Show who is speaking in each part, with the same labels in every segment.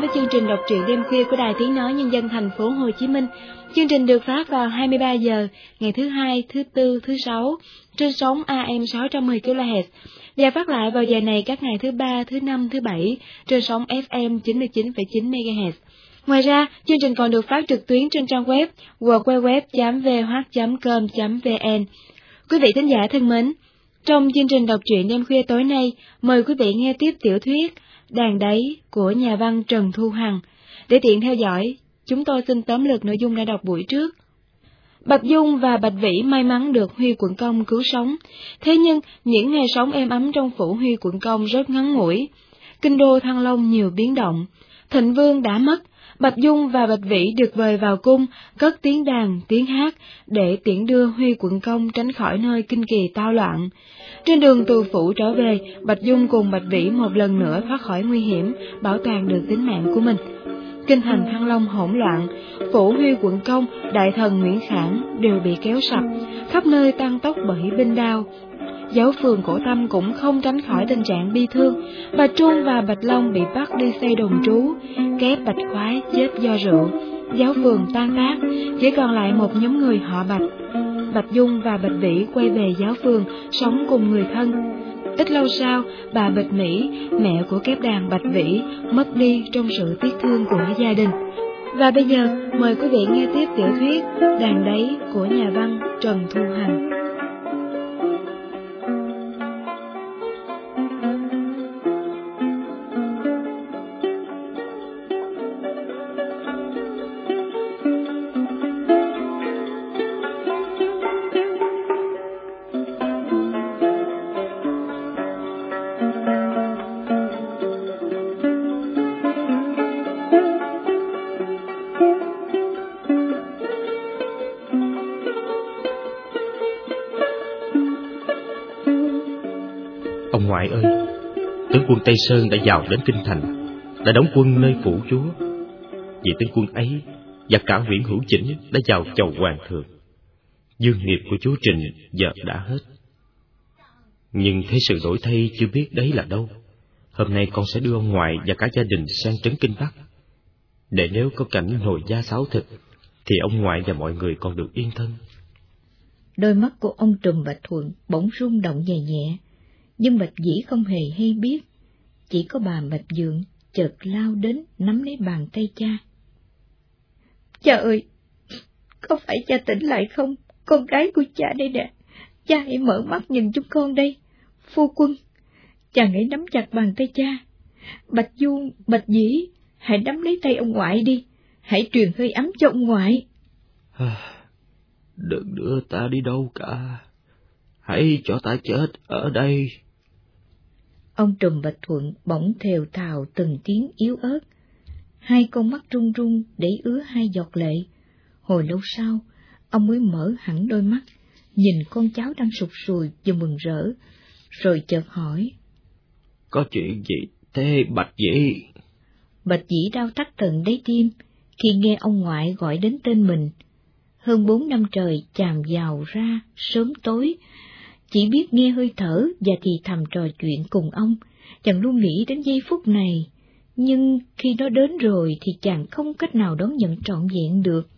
Speaker 1: Đến với chương trình đọc truyện đêm khuya của Đài Tiếng Nói Nhân dân thành phố Hồ Chí Minh. Chương trình được phát vào 23 giờ ngày thứ hai, thứ tư, thứ sáu trên sóng AM 610 kHz và phát lại vào giờ này các ngày thứ ba, thứ năm, thứ bảy trên sóng FM 99,9 MHz. Ngoài ra, chương trình còn được phát trực tuyến trên trang web www.vh.com.vn. Quý vị thính giả thân mến, trong chương trình đọc truyện đêm khuya tối nay, mời quý vị nghe tiếp tiểu thuyết Đàn đáy của nhà văn Trần Thu Hằng. Để tiện theo dõi, chúng tôi xin tóm lược nội dung đã đọc buổi trước. Bạch Dung và Bạch Vĩ may mắn được Huy Quận Công cứu sống, thế nhưng những ngày sống êm ấm trong phủ Huy Quận Công rất ngắn ngủi. Kinh đô Thăng Long nhiều biến động, Thịnh Vương đã mất, Bạch Dung và Bạch Vĩ được mời vào cung, cất tiếng đàn, tiếng hát, để tiễn đưa Huy Quận Công tránh khỏi nơi kinh kỳ tao loạn. Trên đường từ phủ trở về, Bạch Dung cùng Bạch Vĩ một lần nữa thoát khỏi nguy hiểm, bảo toàn được tính mạng của mình. Kinh thành Thăng Long hỗn loạn, phủ Huy Quận Công, đại thần Nguyễn Khảng đều bị kéo sập, khắp nơi tăng tốc bởi binh đao. Giáo phường cổ tâm cũng không tránh khỏi tình trạng bi thương, Bà Trung và Bạch Long bị bắt đi xây đồn trú, kép Bạch Khoái chết do rượu, giáo phường tan tác, chỉ còn lại một nhóm người họ Bạch. Bạch Dung và Bạch Vĩ quay về giáo phường, sống cùng người thân. Ít lâu sau, bà Bạch Mỹ, mẹ của kép đàn Bạch Vĩ, mất đi trong sự tiếc thương của gia đình. Và bây giờ, mời quý vị nghe tiếp tiểu thuyết Đàn đáy của nhà văn Trần Thu Hằng.
Speaker 2: Quân Tây Sơn đã vào đến kinh thành, đã đóng quân nơi phủ chúa. Vì tướng quân ấy và cả Nguyễn Hữu Chỉnh đã vào chầu hoàng thượng. Dương nghiệp của chúa Trình giờ đã hết. Nhưng thế sự đổi thay chưa biết đấy là đâu. Hôm nay con sẽ đưa ông ngoại và cả gia đình sang trấn kinh Bắc. Để nếu có cảnh nồi da sáo thịt, thì ông ngoại và mọi người còn được yên thân.
Speaker 1: Đôi mắt của ông Trùm và Thuận bỗng rung động nhẹ nhẹ, nhưng Bạch Dĩ không hề hay biết. Chỉ có bà Bạch Dượng chợt lao đến nắm lấy bàn tay cha. Cha ơi, có phải cha tỉnh lại không? Con gái của cha đây nè. Cha hãy mở mắt nhìn chúng con đây. Phu quân, chàng hãy nắm chặt bàn tay cha. Bạch Du, Bạch Dĩ, hãy nắm lấy tay ông ngoại đi. Hãy truyền hơi ấm cho ông ngoại.
Speaker 2: Đừng đưa ta đi đâu cả. Hãy cho ta chết ở đây.
Speaker 1: Ông Trùm Bạch Thuận bỗng thều thào từng tiếng yếu ớt. Hai con mắt run run để ứa hai giọt lệ. Hồi lâu sau, ông mới mở hẳn đôi mắt, nhìn con cháu đang sụt sùi và mừng rỡ, rồi chợt hỏi.
Speaker 2: Có chuyện gì thế Bạch Dĩ?
Speaker 1: Bạch Dĩ đau thắt tận đáy tim khi nghe ông ngoại gọi đến tên mình. Hơn bốn năm trời chàm vào ra, sớm tối, chỉ biết nghe hơi thở và thì thầm trò chuyện cùng ông, chàng luôn nghĩ đến giây phút này, nhưng khi nó đến rồi thì chàng không cách nào đón nhận trọn vẹn được.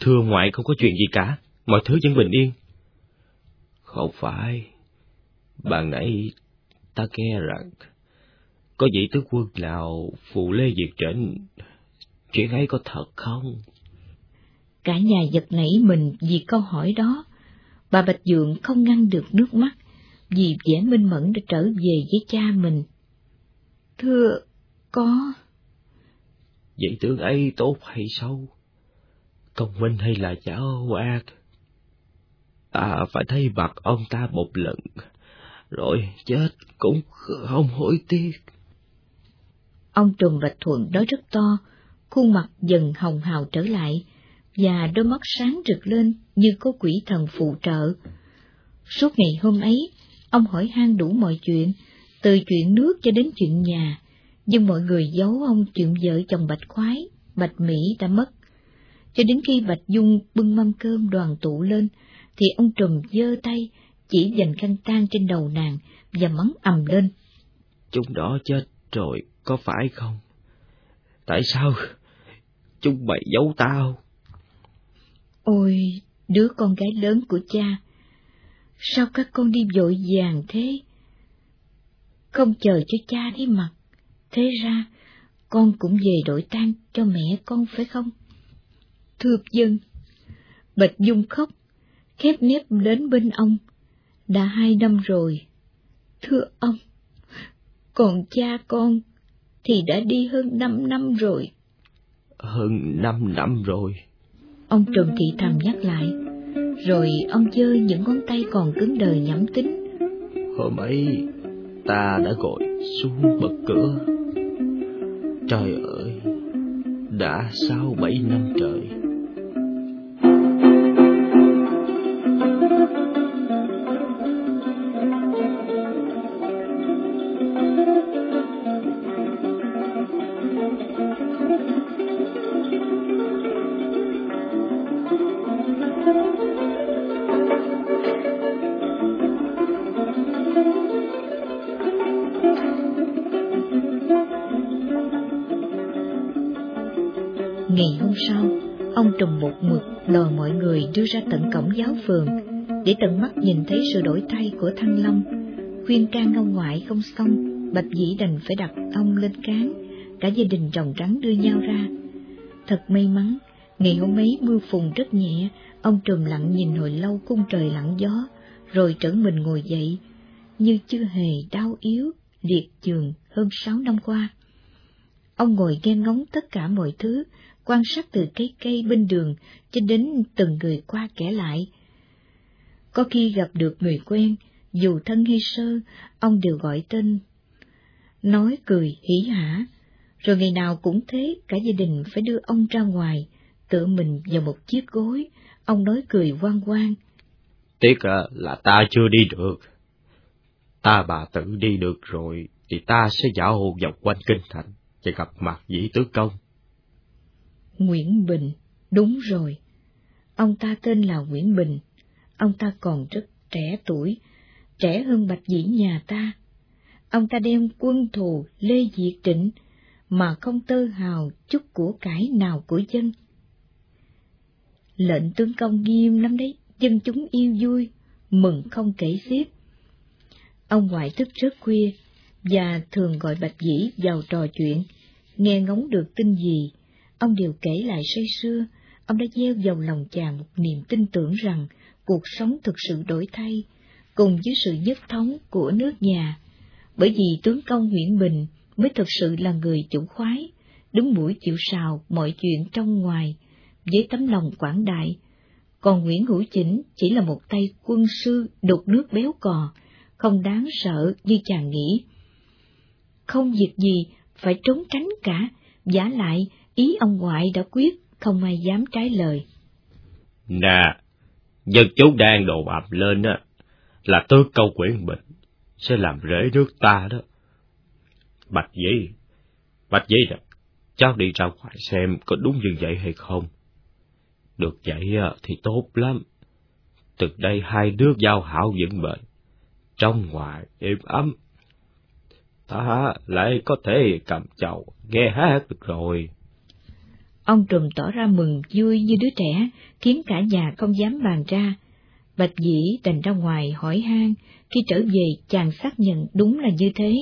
Speaker 2: Thưa ngoại không có chuyện gì cả, mọi thứ vẫn bình yên. Không phải, bạn nãy ta nghe rằng có vị tướng quân nào phụ lê diệt trịnh, chuyện ấy có thật không?
Speaker 1: Cả nhà giật nảy mình vì câu hỏi đó. Bà Bạch Dượng không ngăn được nước mắt, vì vẻ minh mẫn đã trở về với cha mình. Thưa, có.
Speaker 2: Vậy tướng ấy tốt hay xấu? Công minh hay là cháu ác? Ta phải thấy mặt ông ta một lần, rồi chết cũng không hối tiếc.
Speaker 1: Ông Trùm Bạch Thuận nói rất to, khuôn mặt dần hồng hào trở lại,
Speaker 3: và đôi mắt sáng rực lên như có quỷ thần phụ trợ. Suốt ngày hôm ấy, ông hỏi han đủ mọi chuyện, từ chuyện nước cho đến chuyện nhà, nhưng mọi người giấu ông chuyện vợ chồng Bạch Khoái, Bạch Mỹ đã mất. Cho đến khi Bạch Dung bưng mâm cơm đoàn tụ lên, thì ông Trùm giơ tay, chỉ dành khăn tang trên đầu nàng và mắng ầm lên.
Speaker 2: Chúng đó chết rồi, có phải không? Tại sao chúng mày giấu tao?
Speaker 3: Ôi, đứa con gái lớn của cha, sao các con đi vội vàng thế? Không chờ cho cha đi mặt, thế ra con cũng về đổi tang cho mẹ con phải không? Thưa dân, Bạch Dung khóc, khép nếp đến bên ông, đã hai năm rồi. Thưa ông, còn cha con thì đã đi hơn năm năm rồi.
Speaker 2: Hơn năm năm rồi.
Speaker 3: Ông Trần Thị Thầm nhắc lại, rồi ông chơi những ngón tay còn cứng đờ nhắm tính.
Speaker 2: Hôm ấy, ta đã gọi xuống bậc cửa. Trời ơi, đã sáu bảy năm trời.
Speaker 3: Đưa ra tận cổng giáo phường để tận mắt nhìn thấy sự đổi thay của Thăng Long. Khuyên can ông ngoại không xong, Bạch Dĩ đành phải đặt ông lên cán, cả gia đình chồng trắng đưa nhau ra. Thật may mắn, ngày hôm ấy mưa phùn rất nhẹ, ông trùm lặng nhìn hồi lâu cung trời lặng gió, rồi trở mình ngồi dậy, như chưa hề đau yếu, liệt giường hơn sáu năm qua. Ông ngồi nghe ngóng tất cả mọi thứ, quan sát từ cây cây bên đường cho đến từng người qua kẻ lại. Có khi gặp được người quen, dù thân hay sơ, ông đều gọi tên, nói cười hỉ hả, rồi ngày nào cũng thế, cả gia đình phải đưa ông ra ngoài, tựa mình vào một chiếc gối, ông nói cười quang quang.
Speaker 2: Tiếc à, là ta chưa đi được. Ta bà tự đi được rồi, thì ta sẽ dạo vòng quanh kinh thành và gặp mặt dĩ tứ công.
Speaker 3: Nguyễn Bình, đúng rồi. Ông ta tên là Nguyễn Bình, ông ta còn rất trẻ tuổi, trẻ hơn Bạch Dĩ nhà ta. Ông ta đem quân thù Lê Diệt Trịnh, mà không tơ hào chút của cải nào của dân. Lệnh tướng công nghiêm lắm đấy, dân chúng yêu vui, mừng không kể xiết. Ông ngoại thức rất khuya, và thường gọi Bạch Dĩ vào trò chuyện, nghe ngóng được tin gì, Ông đều kể lại say xưa, ông đã gieo vào lòng chàng một niềm tin tưởng rằng cuộc sống thực sự đổi thay, cùng với sự nhất thống của nước nhà. Bởi vì tướng công Nguyễn Bình mới thực sự là người chủ khoái, đứng mũi chịu sào mọi chuyện trong ngoài, với tấm lòng quảng đại. Còn Nguyễn Hữu Chỉnh chỉ là một tay quân sư đục nước béo cò, không đáng sợ như chàng nghĩ. Không việc gì phải trốn tránh cả, giả lại ý ông ngoại đã quyết, không ai dám trái lời.
Speaker 2: Nè, dân chúng đang đồ ập lên á, là tước câu quyển bệnh sẽ làm rễ nước ta đó. Bạch Dĩ, Bạch Dĩ nè, cháu đi ra ngoài xem có đúng như vậy hay không. Được vậy thì tốt lắm. Từ đây hai đứa giao hảo vững bền, trong ngoài êm ấm. Ta lại có thể cầm chầu nghe hát được rồi.
Speaker 3: Ông Trùm tỏ ra mừng vui như đứa trẻ, khiến cả nhà không dám bàn ra. Bạch dĩ đành ra ngoài hỏi han, khi trở về chàng xác nhận đúng là như thế.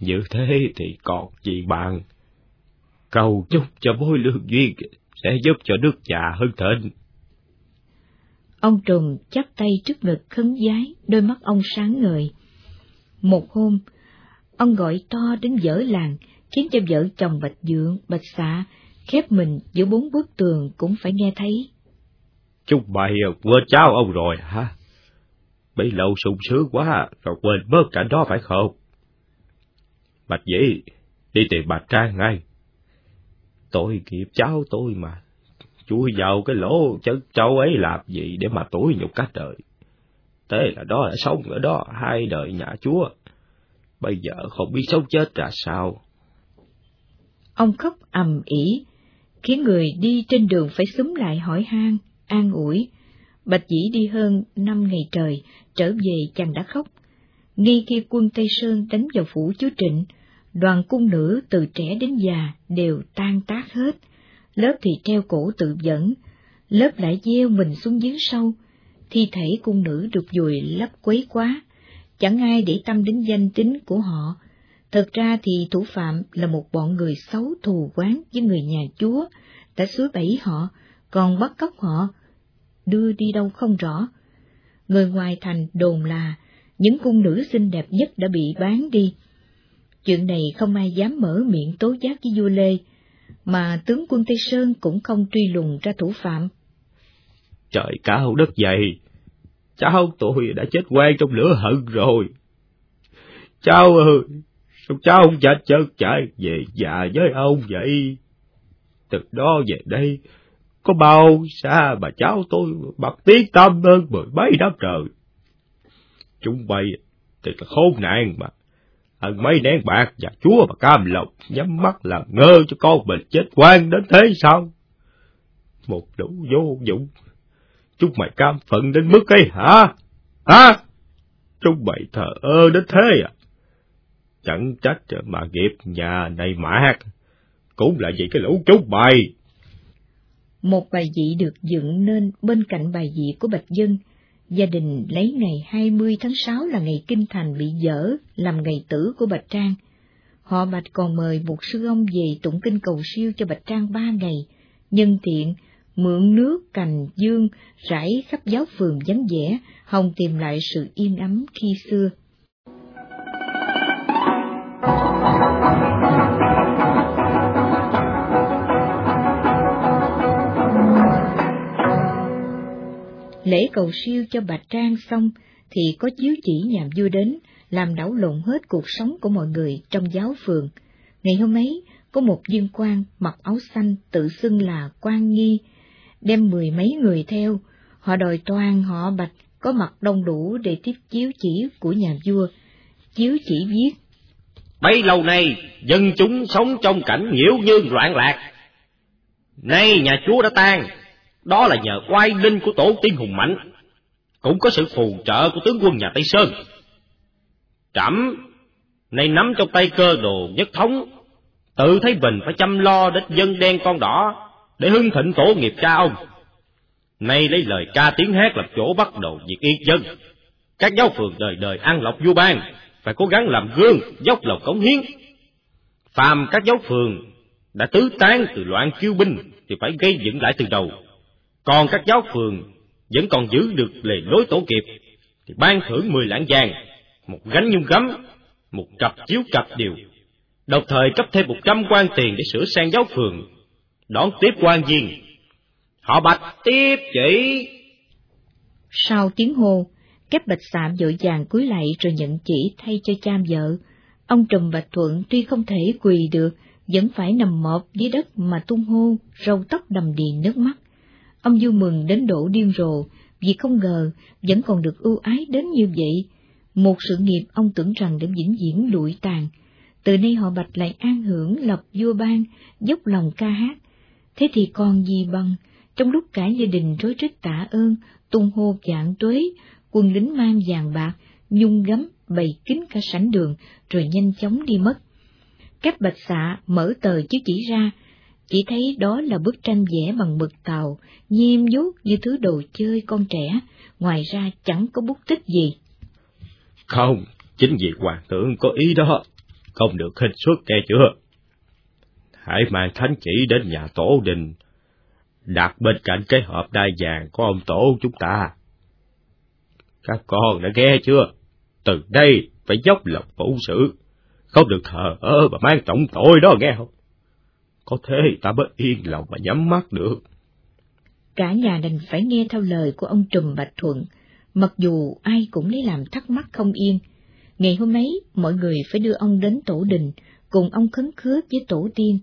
Speaker 2: Như thế thì còn gì bạn? Cầu chúc cho mối lương duyên sẽ giúp cho nước nhà hơn thịnh.
Speaker 3: Ông Trùm chắp tay trước ngực khấn giái, đôi mắt ông sáng ngời. Một hôm, ông gọi to đến dở làng, khiến cho vợ chồng Bạch Dượng, Bạch Xạ khép mình giữa bốn bức tường cũng phải nghe thấy.
Speaker 2: Chúng mày quên cháu ông rồi hả? Bấy lâu sung sướng quá, rồi quên bớt cả đó phải không? Bạch dĩ, đi tìm Bạch Trang ngay. Tôi nghiệp cháu tôi mà, chui vào cái lỗ chân cháu ấy làm gì để mà tuổi nhục cả đời. Thế là đó đã sống ở đó hai đời nhà chúa. Bây giờ không biết sống chết ra sao.
Speaker 3: Ông khóc ầm ĩ, khiến người đi trên đường phải súng lại hỏi han, an ủi. Bạch dĩ đi hơn năm ngày trời, trở về chàng đã khóc. Ngay khi quân Tây Sơn đánh vào phủ chúa Trịnh, đoàn cung nữ từ trẻ đến già đều tan tác hết, lớp thì treo cổ tự dẫn, lớp lại gieo mình xuống giếng sâu, thi thể cung nữ được dùi lấp quấy quá, chẳng ai để tâm đến danh tính của họ. Thật ra thì thủ phạm là một bọn người xấu thù quán với người nhà chúa, đã suối bẫy họ, còn bắt cóc họ, đưa đi đâu không rõ. Người ngoài thành đồn là những cung nữ xinh đẹp nhất đã bị bán đi. Chuyện này không ai dám mở miệng tố giác với vua Lê, mà tướng quân Tây Sơn cũng không truy lùng ra thủ phạm.
Speaker 2: Trời cao đất dày, cháu tôi đã chết quen trong lửa hận rồi. Cháu ơi, sao cháu không chạy chơi chạy về già với ông vậy? Từ đó về đây, có bao xa mà cháu tôi bật tiếng tâm hơn mười mấy năm trời. Chúng bay thì là khốn nạn mà. Ăn mấy nén bạc và chúa mà cam lòng nhắm mắt làm ngơ cho con mình chết quan đến thế sao? Một đủ vô dụng. Chúng mày cam phận đến mức ấy hả? Hả? Chúng mày thờ ơ đến thế à? Chẳng trách mà nghiệp nhà này mạc. Cũng là vì cái lũ chúng bài.
Speaker 3: Một bài dị được dựng nên bên cạnh bài dị của Bạch Dân, gia đình lấy ngày 20 tháng 6 là ngày kinh thành bị dở làm ngày tử của Bạch Trang. Họ Bạch còn mời một sư ông về tụng kinh cầu siêu cho Bạch Trang ba ngày, nhân tiện mượn nước cành dương rải khắp giáo phường vắng vẻ, hòng tìm lại sự yên ấm khi xưa. Lễ cầu siêu cho Bạch Trang xong thì có chiếu chỉ nhà vua đến, làm đảo lộn hết cuộc sống của mọi người trong giáo phường. Ngày hôm ấy, có một viên quan mặc áo xanh tự xưng là quan nghi, đem mười mấy người theo, họ đòi toàn họ Bạch có mặt đông đủ để tiếp chiếu chỉ của nhà vua. Chiếu chỉ viết
Speaker 2: Bấy lâu nay, dân chúng sống trong cảnh nhiễu nhương loạn lạc. Nay nhà chúa đã tan, đó là nhờ oai linh của tổ tiên hùng mạnh, cũng có sự phù trợ của tướng quân nhà Tây Sơn. Trẫm nay nắm trong tay cơ đồ nhất thống, tự thấy mình phải chăm lo đến dân đen con đỏ để hưng thịnh tổ nghiệp cha ông. Nay lấy lời ca tiếng hát làm chỗ bắt đầu việc yên dân. Các giáo phường đời đời ăn lộc vua ban, phải cố gắng làm gương, dốc lòng cống hiến. Phàm các giáo phường đã tứ tán từ loạn kiêu binh thì phải gây dựng lại từ đầu còn các giáo phường vẫn còn giữ được lề lối tổ kịp, thì ban thưởng mười lạng vàng, một gánh nhung gấm, một cặp chiếu cặp điều, đồng thời cấp thêm một trăm quan tiền để sửa sang giáo phường, đón tiếp quan viên. Họ bạch tiếp chỉ.
Speaker 3: Sau tiếng hô, các bạch sạm dội vàng cúi lạy rồi nhận chỉ thay cho cha vợ. Ông Trùm Bạch Thuận tuy không thể quỳ được, vẫn phải nằm mọp dưới đất mà tung hô, râu tóc đầm đìa nước mắt. Ông vui mừng đến đổ điên rồ, vì không ngờ vẫn còn được ưu ái đến như vậy. Một sự nghiệp ông tưởng rằng đã vĩnh viễn lụi tàn. Từ nay họ bạch lại an hưởng lập vua ban, dốc lòng ca hát. Thế thì còn gì bằng, trong lúc cả gia đình rối rít tạ ơn, tung hô dạng tuế, quân lính mang vàng bạc, nhung gấm, bày kín cả sảnh đường, rồi nhanh chóng đi mất. Các bạch xạ mở tờ chứ chỉ ra, chỉ thấy đó là bức tranh vẽ bằng mực tàu, nhiêm nhút như thứ đồ chơi con trẻ, ngoài ra chẳng có bút tích gì.
Speaker 2: Không, chính vì hoàng thượng có ý đó, không được hình suất nghe chưa? Hãy mang thánh chỉ đến nhà tổ đình, đặt bên cạnh cái hộp đai vàng của ông tổ chúng ta. Các con đã nghe chưa? Từ đây phải dốc lòng phụng sự, không được thờ ơ và mang trọng tội đó nghe không? có thế ta mới yên lòng mà nhắm mắt được.
Speaker 3: Cả nhà đành phải nghe theo lời của ông Trùm Bạch Thuận, mặc dù ai cũng lấy làm thắc mắc không yên. Ngày hôm ấy, mọi người phải đưa ông đến tổ đình, cùng ông khấn khứa với tổ tiên.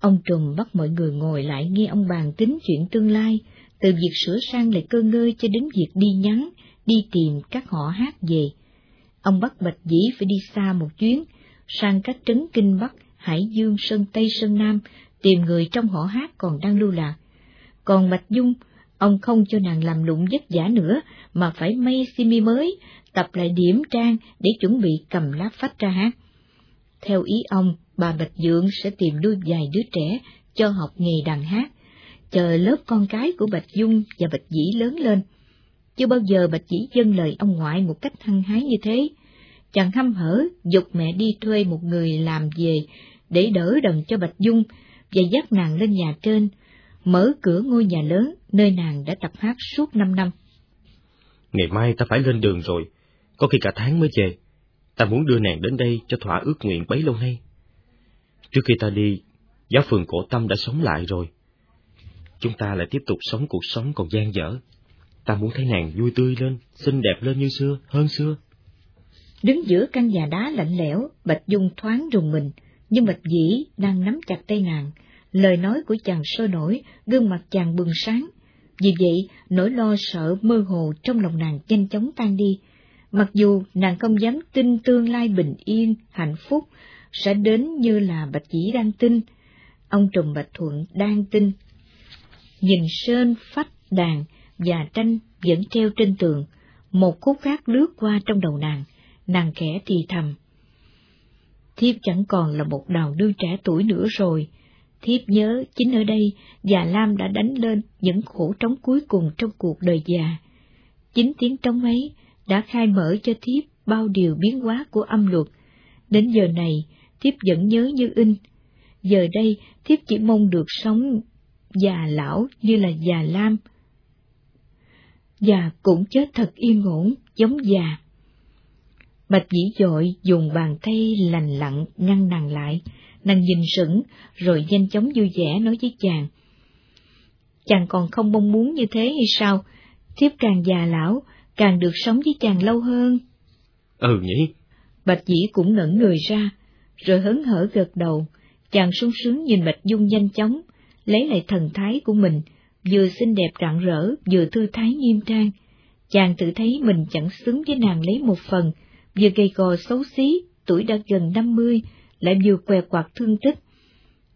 Speaker 3: Ông Trùm bắt mọi người ngồi lại nghe ông bàn tính chuyện tương lai, từ việc sửa sang lại cơ ngơi cho đến việc đi nhắn, đi tìm các họ hát về. Ông bắt Bạch Dĩ phải đi xa một chuyến, sang các trấn Kinh Bắc, Hải Dương, Sơn Tây, Sơn Nam, tìm người trong họ hát còn đang lưu lạc. Còn Bạch Dung, ông không cho nàng làm lụng vất giả nữa, mà phải may simi mới, tập lại điểm trang để chuẩn bị cầm lá phách ra hát. Theo ý ông, bà Bạch Dượng sẽ tìm nuôi vài đứa trẻ cho học nghề đàn hát, chờ lớp con cái của Bạch Dung và Bạch Dĩ lớn lên. Chưa bao giờ Bạch chỉ dâng lời ông ngoại một cách hăng hái như thế. Chàng hăm hở dục mẹ đi thuê một người làm về để đỡ đần cho Bạch Dung và dắt nàng lên nhà trên, mở cửa ngôi nhà lớn nơi nàng đã tập hát suốt năm năm.
Speaker 2: Ngày mai ta phải lên đường rồi, có khi cả tháng mới về. Ta muốn đưa nàng đến đây cho thỏa ước nguyện bấy lâu nay. Trước khi ta đi, giáo phường cổ tâm đã sống lại rồi. Chúng ta lại tiếp tục sống cuộc sống còn gian dở. Ta muốn thấy nàng vui tươi lên, xinh đẹp lên như xưa, hơn xưa.
Speaker 3: Đứng giữa căn nhà đá lạnh lẽo, Bạch Dung thoáng rùng mình, nhưng Bạch Dĩ đang nắm chặt tay nàng. Lời nói của chàng sôi nổi, gương mặt chàng bừng sáng. Vì vậy, nỗi lo sợ mơ hồ trong lòng nàng nhanh chóng tan đi. Mặc dù nàng không dám tin tương lai bình yên, hạnh phúc, sẽ đến như là Bạch Dĩ đang tin. Ông Trùm Bạch Thuận đang tin. Nhìn sơn phách đàn và tranh vẫn treo trên tường, một khúc khác lướt qua trong đầu nàng, nàng khẽ thì thầm. Thiếp chẳng còn là một đào đương trẻ tuổi nữa rồi, thiếp nhớ chính ở đây già Lam đã đánh lên những khổ trống cuối cùng trong cuộc đời già. Chính tiếng trống ấy đã khai mở cho thiếp bao điều biến hóa của âm luật. Đến giờ này, thiếp vẫn nhớ như in. Giờ đây, thiếp chỉ mong được sống già lão như là già Lam. Già cũng chết thật yên ổn, giống già. Bạch dĩ dội dùng bàn tay lành lặn ngăn nàng lại, nàng nhìn sững, rồi nhanh chóng vui vẻ nói với chàng. Chàng còn không mong muốn như thế hay sao? Thiếp càng già lão, càng được sống với chàng lâu hơn.
Speaker 2: Ừ nhỉ.
Speaker 3: Bạch dĩ cũng ngẩn người ra, rồi hớn hở gật đầu, chàng sung sướng nhìn Bạch Dung nhanh chóng, lấy lại thần thái của mình, vừa xinh đẹp rạng rỡ, vừa thư thái nghiêm trang. Chàng tự thấy mình chẳng xứng với nàng lấy một phần, vừa gầy gò xấu xí, tuổi đã gần năm mươi, lại vừa què quạt thương tích.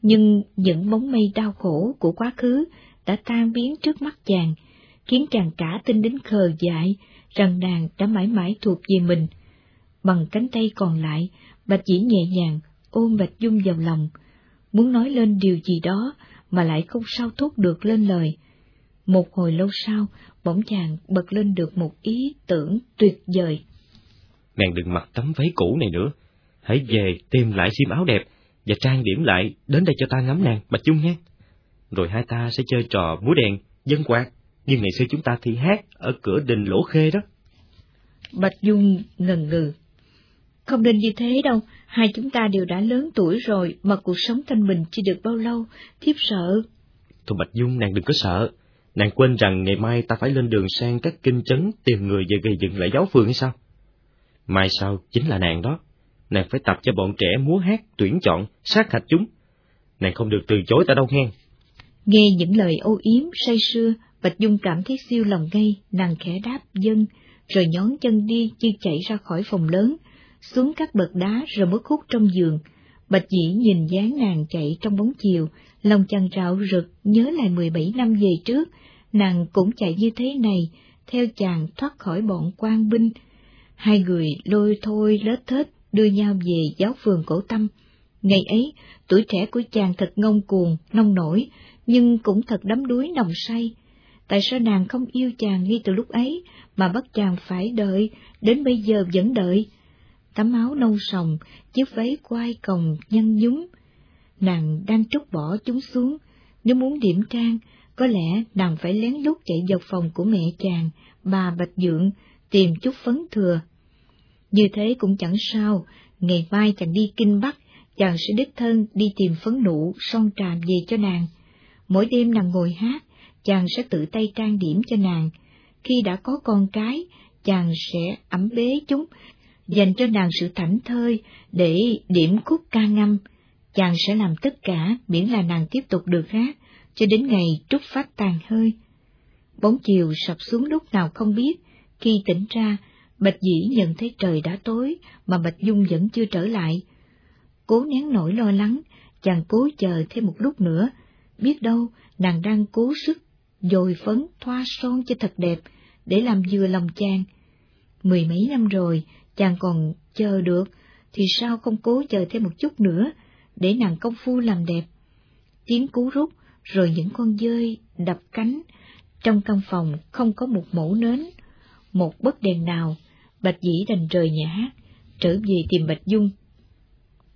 Speaker 3: Nhưng những bóng mây đau khổ của quá khứ đã tan biến trước mắt chàng, khiến chàng cả tin đến khờ dại rằng nàng đã mãi mãi thuộc về mình. Bằng cánh tay còn lại, Bạch Dĩ nhẹ nhàng ôm Bạch Dung vào lòng, muốn nói lên điều gì đó mà lại không sao thốt được lên lời. Một hồi lâu sau, bỗng chàng bật lên được một ý tưởng tuyệt vời.
Speaker 2: Nàng đừng mặc tấm váy cũ này nữa, hãy về tìm lại xiêm áo đẹp và trang điểm lại đến đây cho ta ngắm nàng, Bạch Dung nhé. Rồi hai ta sẽ chơi trò múa đèn, dân quạt, như ngày xưa chúng ta thi hát ở cửa đình Lỗ Khê đó.
Speaker 3: Bạch Dung ngần ngừ. Không nên như thế đâu, hai chúng ta đều đã lớn tuổi rồi mà cuộc sống thanh bình chỉ được bao lâu, thiếp sợ.
Speaker 2: Thôi Bạch Dung, nàng đừng có sợ. Nàng quên rằng ngày mai ta phải lên đường sang các kinh chấn tìm người về gây dựng lại giáo phường hay sao? Mai sau chính là nàng đó. Nàng phải tập cho bọn trẻ múa hát, tuyển chọn, sát hạch chúng. Nàng không được từ chối ta đâu nghe.
Speaker 3: Nghe những lời âu yếm, say sưa, Bạch Dung cảm thấy siêu lòng ngay, nàng khẽ đáp dân, rồi nhón chân đi như chạy ra khỏi phòng lớn, xuống các bậc đá rồi mất hút trong giường. Bạch dĩ nhìn dáng nàng chạy trong bóng chiều, lòng chàng rạo rực nhớ lại 17 năm về trước, nàng cũng chạy như thế này, theo chàng thoát khỏi bọn quan binh. Hai người lôi thôi lết thết đưa nhau về giáo phường cổ tâm. Ngày ấy, tuổi trẻ của chàng thật ngông cuồng, nông nổi, nhưng cũng thật đắm đuối nồng say. Tại sao nàng không yêu chàng ngay từ lúc ấy, mà bắt chàng phải đợi, đến bây giờ vẫn đợi? Tấm áo nâu sòng, chiếc váy quai còng nhăn nhúm. Nàng đang trút bỏ chúng xuống, nếu muốn điểm trang, có lẽ nàng phải lén lút chạy vào phòng của mẹ chàng, bà Bạch Dượng, tìm chút phấn thừa. Như thế cũng chẳng sao, ngày mai chàng đi Kinh Bắc, chàng sẽ đích thân đi tìm phấn nụ, son trà về cho nàng. Mỗi đêm nàng ngồi hát, chàng sẽ tự tay trang điểm cho nàng. Khi đã có con cái, chàng sẽ ẩm bế chúng, dành cho nàng sự thảnh thơi để điểm khúc ca ngâm. chàng sẽ làm tất cả miễn là nàng tiếp tục được hát, cho đến ngày trúc phát tàn hơi. Bóng chiều sập xuống lúc nào không biết, khi tỉnh ra, Bạch Dĩ nhận thấy trời đã tối mà Bạch Dung vẫn chưa trở lại. Cố nén nỗi lo lắng, chàng cố chờ thêm một lúc nữa, biết đâu nàng đang cố sức, dồi phấn thoa son cho thật đẹp, để làm vừa lòng chàng. Mười mấy năm rồi, chàng còn chờ được, thì sao không cố chờ thêm một chút nữa, để nàng công phu làm đẹp. Tiếng cú rút, rồi những con dơi đập cánh, trong căn phòng không có một mẫu nến, một bất đèn nào, Bạch Dĩ đành rời nhà hát, trở về tìm Bạch Dung.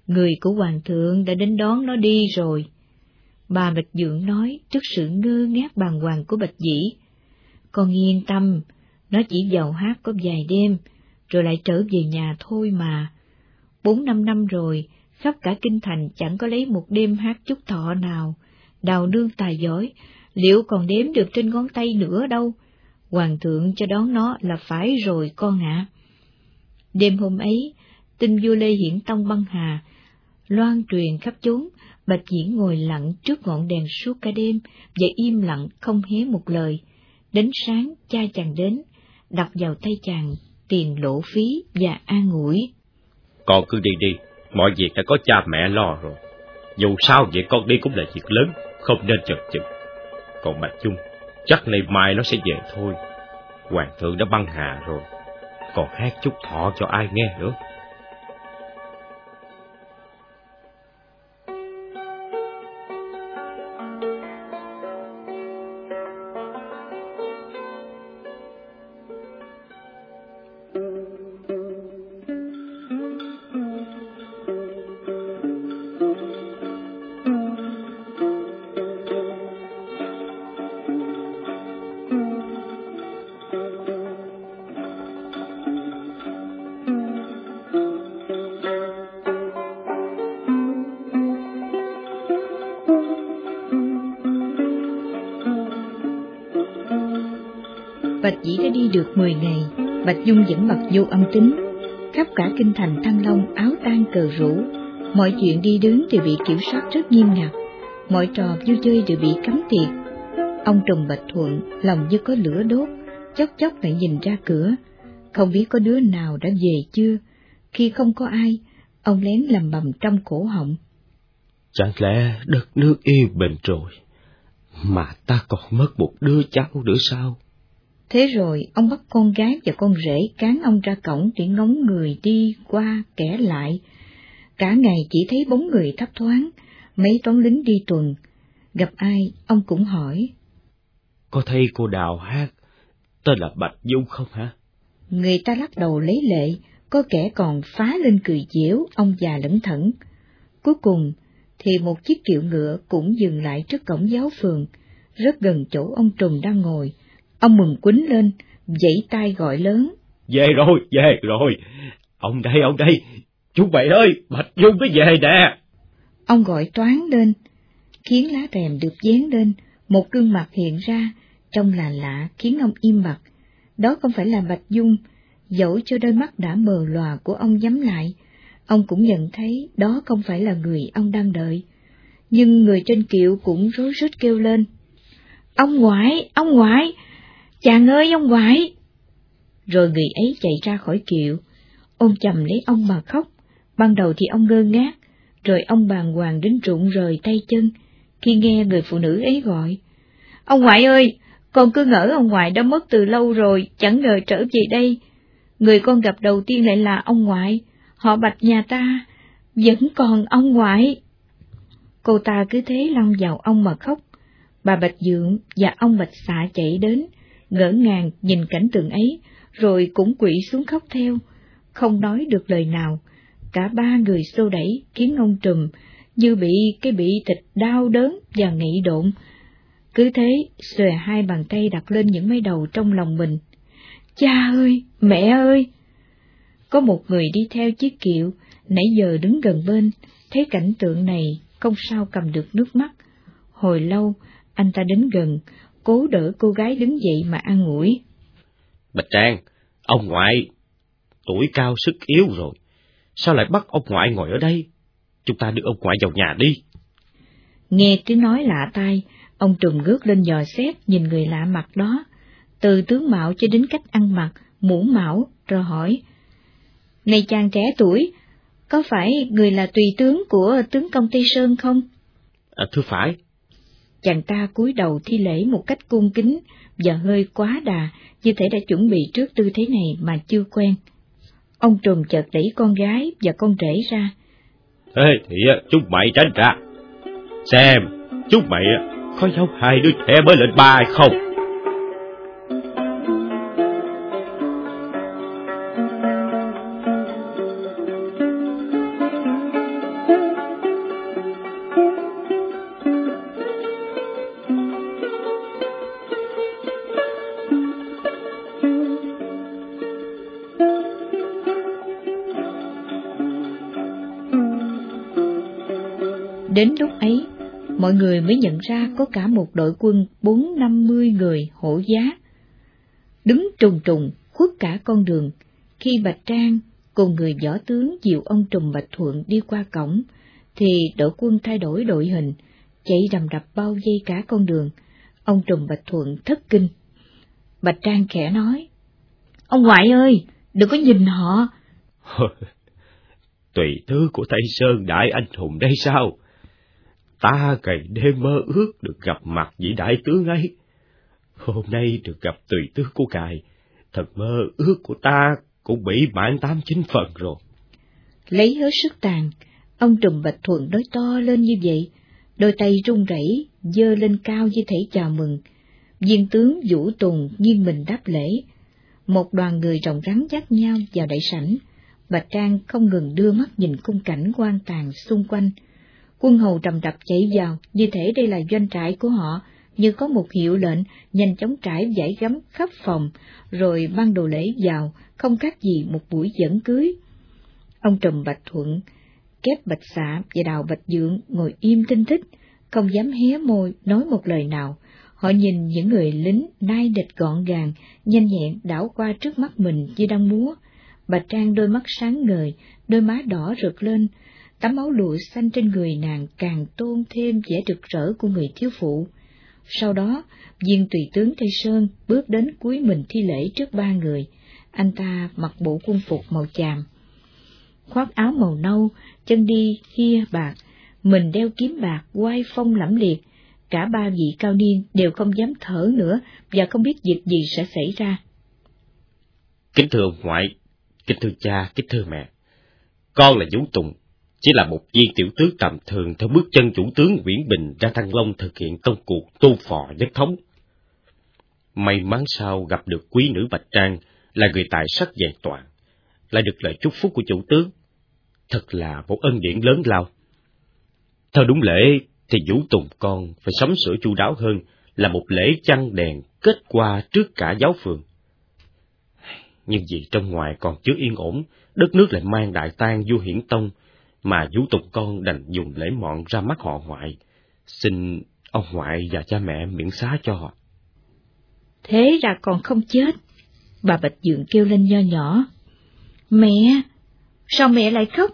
Speaker 3: Người của Hoàng thượng đã đến đón nó đi rồi. Bà Bạch dưỡng nói trước sự ngơ ngác bàng hoàng của Bạch Dĩ. Con yên tâm, nó chỉ vào hát có vài đêm, rồi lại trở về nhà thôi mà. Bốn năm năm rồi, khắp cả kinh thành chẳng có lấy một đêm hát chút thọ nào. Đào nương tài giỏi, liệu còn đếm được trên ngón tay nữa đâu. Hoàng thượng cho đón nó là phải rồi con ạ. Đêm hôm ấy, tin vua Lê Hiển Tông băng hà, loan truyền khắp chốn, Bạch Diễn ngồi lặng trước ngọn đèn suốt cả đêm và im lặng không hé một lời. Đến sáng, cha chàng đến, đặt vào tay chàng tiền lỗ phí và an ủi.
Speaker 2: Con cứ đi đi, mọi việc đã có cha mẹ lo rồi. Dù sao vậy con đi cũng là việc lớn, không nên chần chừ. Còn Bạch trung, chắc này mai nó sẽ về thôi. Hoàng thượng đã băng hà rồi, còn hát chúc thọ cho ai nghe nữa.
Speaker 3: Bạch Dĩ đã đi được 10 ngày, Bạch Dung vẫn mặc vô âm tính. Khắp cả kinh thành Thăng Long áo tan cờ rủ, mọi chuyện đi đứng đều bị kiểm soát rất nghiêm ngặt, mọi trò vui chơi đều bị cấm tiệt. Ông Trùng Bạch Thuận lòng như có lửa đốt, chốc chốc lại nhìn ra cửa, không biết có đứa nào đã về chưa. Khi không có ai, ông lén lầm bầm trong cổ họng.
Speaker 2: Chẳng lẽ đất nước yên bình rồi, mà ta còn mất một đứa cháu nữa sao?
Speaker 3: Thế rồi ông bắt con gái và con rể cán ông ra cổng để ngóng người đi qua kẻ lại. Cả ngày chỉ thấy bóng người thấp thoáng, mấy toán lính đi tuần. Gặp ai, ông cũng hỏi.
Speaker 2: Có thấy cô Đào hát, tên là Bạch Dung không hả?
Speaker 3: Người ta lắc đầu lấy lệ, có kẻ còn phá lên cười giễu ông già lẫn thẩn. Cuối cùng, thì một chiếc kiệu ngựa cũng dừng lại trước cổng giáo phường, rất gần chỗ ông Trùng đang ngồi Ông mừng quýnh lên, dãy tay gọi lớn.
Speaker 2: Về rồi, về rồi. Ông đây, ông đây. Chú bảy ơi, Bạch Dung mới về nè.
Speaker 3: Ông gọi toán lên, khiến lá rèm được dán lên, một gương mặt hiện ra, trông là lạ khiến ông im bặt. Đó không phải là Bạch Dung, dẫu cho đôi mắt đã mờ lòa của ông nhắm lại, ông cũng nhận thấy đó không phải là người ông đang đợi. Nhưng người trên kiệu cũng rối rít kêu lên. Ông ngoại, ông ngoại, Chàng ơi ông ngoại! Rồi người ấy chạy ra khỏi kiệu, ôm chầm lấy ông mà khóc. Ban đầu thì ông ngơ ngác, rồi ông bàng hoàng đến rụng rời tay chân, khi nghe người phụ nữ ấy gọi. Ông ngoại ơi, con cứ ngỡ ông ngoại đã mất từ lâu rồi, chẳng ngờ trở về đây. Người con gặp đầu tiên lại là ông ngoại, họ bạch nhà ta, vẫn còn ông ngoại. Cô ta cứ thế long vào ông mà khóc. Bà Bạch Dượng và ông Bạch Xạ chạy đến, ngỡ ngàng nhìn cảnh tượng ấy, rồi cũng quỵ xuống khóc theo, không nói được lời nào. Cả ba người xô đẩy khiến ông Trùm như bị cái bị thịt đau đớn và nghị độn. Cứ thế, xòe hai bàn tay đặt lên những mấy đầu trong lòng mình. Cha ơi, mẹ ơi! Có một người đi theo chiếc kiệu, nãy giờ đứng gần bên, thấy cảnh tượng này không sao cầm được nước mắt. Hồi lâu, anh ta đến gần, cố đỡ cô gái đứng dậy mà an ủi.
Speaker 2: Bạch Trang, ông ngoại, tuổi cao sức yếu rồi, sao lại bắt ông ngoại ngồi ở đây? chúng ta đưa ông ngoại vào nhà đi.
Speaker 3: Nghe tiếng nói lạ tai, ông trùm ngước lên dò xét nhìn người lạ mặt đó, từ tướng mạo cho đến cách ăn mặc, mũ mão, rồi hỏi. Này chàng trẻ tuổi, có phải người là tùy tướng của tướng công Tây Sơn không?
Speaker 2: À, thưa phải.
Speaker 3: Chàng ta cúi đầu thi lễ một cách cung kính và hơi quá đà, như thể đã chuẩn bị trước tư thế này mà chưa quen. Ông trùm chợt đẩy con gái và con rể ra.
Speaker 2: Ê, thì à, chúng mày tránh ra. Xem, chúng mày à, có giống hai đứa trẻ mới lên ba hay không?
Speaker 3: Đến lúc ấy, mọi người mới nhận ra có cả một đội quân bốn năm mươi người hổ giá. Đứng trùng trùng, khuất cả con đường, khi Bạch Trang cùng người võ tướng dìu ông Trùm Bạch Thuận đi qua cổng, thì đội quân thay đổi đội hình, chạy rầm rập bao dây cả con đường. Ông Trùm Bạch Thuận thất kinh. Bạch Trang khẽ nói, Ông ngoại ơi, đừng có nhìn họ.
Speaker 2: Tùy thứ của Tây Sơn đại anh hùng đây sao? Ta cày đêm mơ ước được gặp mặt vị đại tướng ấy. Hôm nay được gặp tùy tướng của cài thật mơ ước của ta cũng bị mãn tám chín phần rồi.
Speaker 3: Lấy hết sức tàn, ông Trùm Bạch Thuận nói to lên như vậy, đôi tay run rẩy, dơ lên cao như thể chào mừng. Viên tướng Vũ Tùng nghiêng mình đáp lễ. Một đoàn người rồng rắn dắt nhau vào đại sảnh. Bạch Trang không ngừng đưa mắt nhìn khung cảnh quan tàn xung quanh, Quân hầu trầm đập chạy vào, như thể đây là doanh trại của họ, như có một hiệu lệnh, nhanh chóng trải giải gấm khắp phòng, rồi mang đồ lễ vào, không khác gì một buổi dẫn cưới. Ông trầm Bạch Thuận, Kép Bạch Xạ và Đào Bạch Dượng ngồi im tinh thích, không dám hé môi nói một lời nào. Họ nhìn những người lính nai địch gọn gàng, nhanh nhẹn đảo qua trước mắt mình như đang múa. Bạch Trang đôi mắt sáng ngời, đôi má đỏ rực lên, tấm áo lụa xanh trên người nàng càng tôn thêm vẻ rực rỡ của người thiếu phụ. Sau đó, viên tùy tướng Tây Sơn bước đến cuối mình thi lễ trước ba người. Anh ta mặc bộ quân phục màu chàm, khoác áo màu nâu, chân đi hia bạc, mình đeo kiếm bạc, quai phong lẫm liệt. Cả ba vị cao niên đều không dám thở nữa và không biết việc gì sẽ xảy ra.
Speaker 2: Kính thưa ông ngoại, kính thưa cha, kính thưa mẹ, con là Vũ Tùng, chỉ là một viên tiểu tướng tầm thường theo bước chân chủ tướng Nguyễn Bình ra Thăng Long thực hiện công cuộc tu phò nhất thống. May mắn sao gặp được quý nữ Bạch Trang là người tài sắc vẹn toàn, lại được lời chúc phúc của chủ tướng. Thật là một ân điển lớn lao. Theo đúng lễ thì Vũ Tùng con phải sắm sửa chu đáo hơn là một lễ chăn đèn kết qua trước cả giáo phường. Nhưng vì trong ngoài còn chưa yên ổn, đất nước lại mang đại tang vua hiển tông, mà Vũ Tục con đành dùng lễ mọn ra mắt họ ngoại, xin ông ngoại và cha mẹ miễn xá cho họ.
Speaker 3: Thế ra còn không chết, bà Bạch Dượng kêu lên nho nhỏ. Mẹ, sao mẹ lại khóc?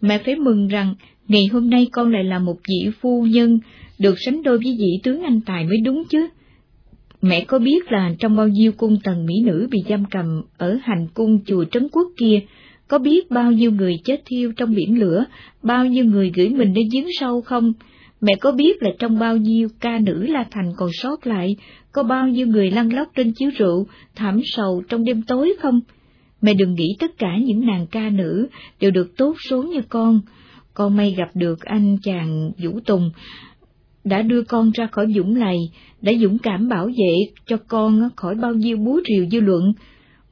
Speaker 3: Mẹ phải mừng rằng ngày hôm nay con lại là một vị phu nhân, được sánh đôi với vị tướng anh tài mới đúng chứ. Mẹ có biết là trong bao nhiêu cung tần mỹ nữ bị giam cầm ở hành cung chùa Trấn Quốc kia, có biết bao nhiêu người chết thiêu trong biển lửa, bao nhiêu người gửi mình đến giếng sâu không? Mẹ có biết là trong bao nhiêu ca nữ La Thành còn sót lại, có bao nhiêu người lăn lóc trên chiếu rượu, thảm sầu trong đêm tối không? Mẹ đừng nghĩ tất cả những nàng ca nữ đều được tốt số như con. Con may gặp được anh chàng Vũ Tùng, đã đưa con ra khỏi dũng lầy, đã dũng cảm bảo vệ cho con khỏi bao nhiêu búa rìu dư luận,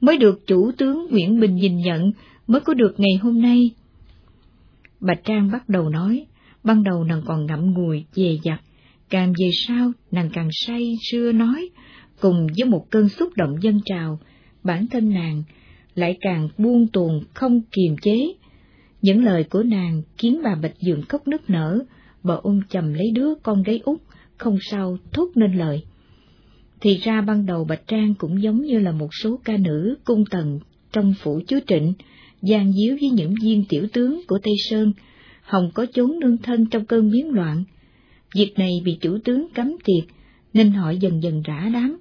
Speaker 3: mới được chủ tướng Nguyễn Bình nhìn nhận, mới có được ngày hôm nay. Bạch Trang bắt đầu nói, ban đầu nàng còn ngậm ngùi, dè dặt, càng về sau nàng càng say sưa nói, cùng với một cơn xúc động dân trào, bản thân nàng lại càng buông tuồng không kiềm chế. Những lời của nàng khiến bà Bạch Dường khóc nức nở, bà ôm chầm lấy đứa con gái út, không sao thốt nên lời. Thì ra ban đầu Bạch Trang cũng giống như là một số ca nữ cung tần trong phủ chúa Trịnh, gian díu với những viên tiểu tướng của Tây Sơn. Hồng có chốn nương thân trong cơn biến loạn. Việc này bị chủ tướng cấm tiệt, nên họ dần dần rã đám.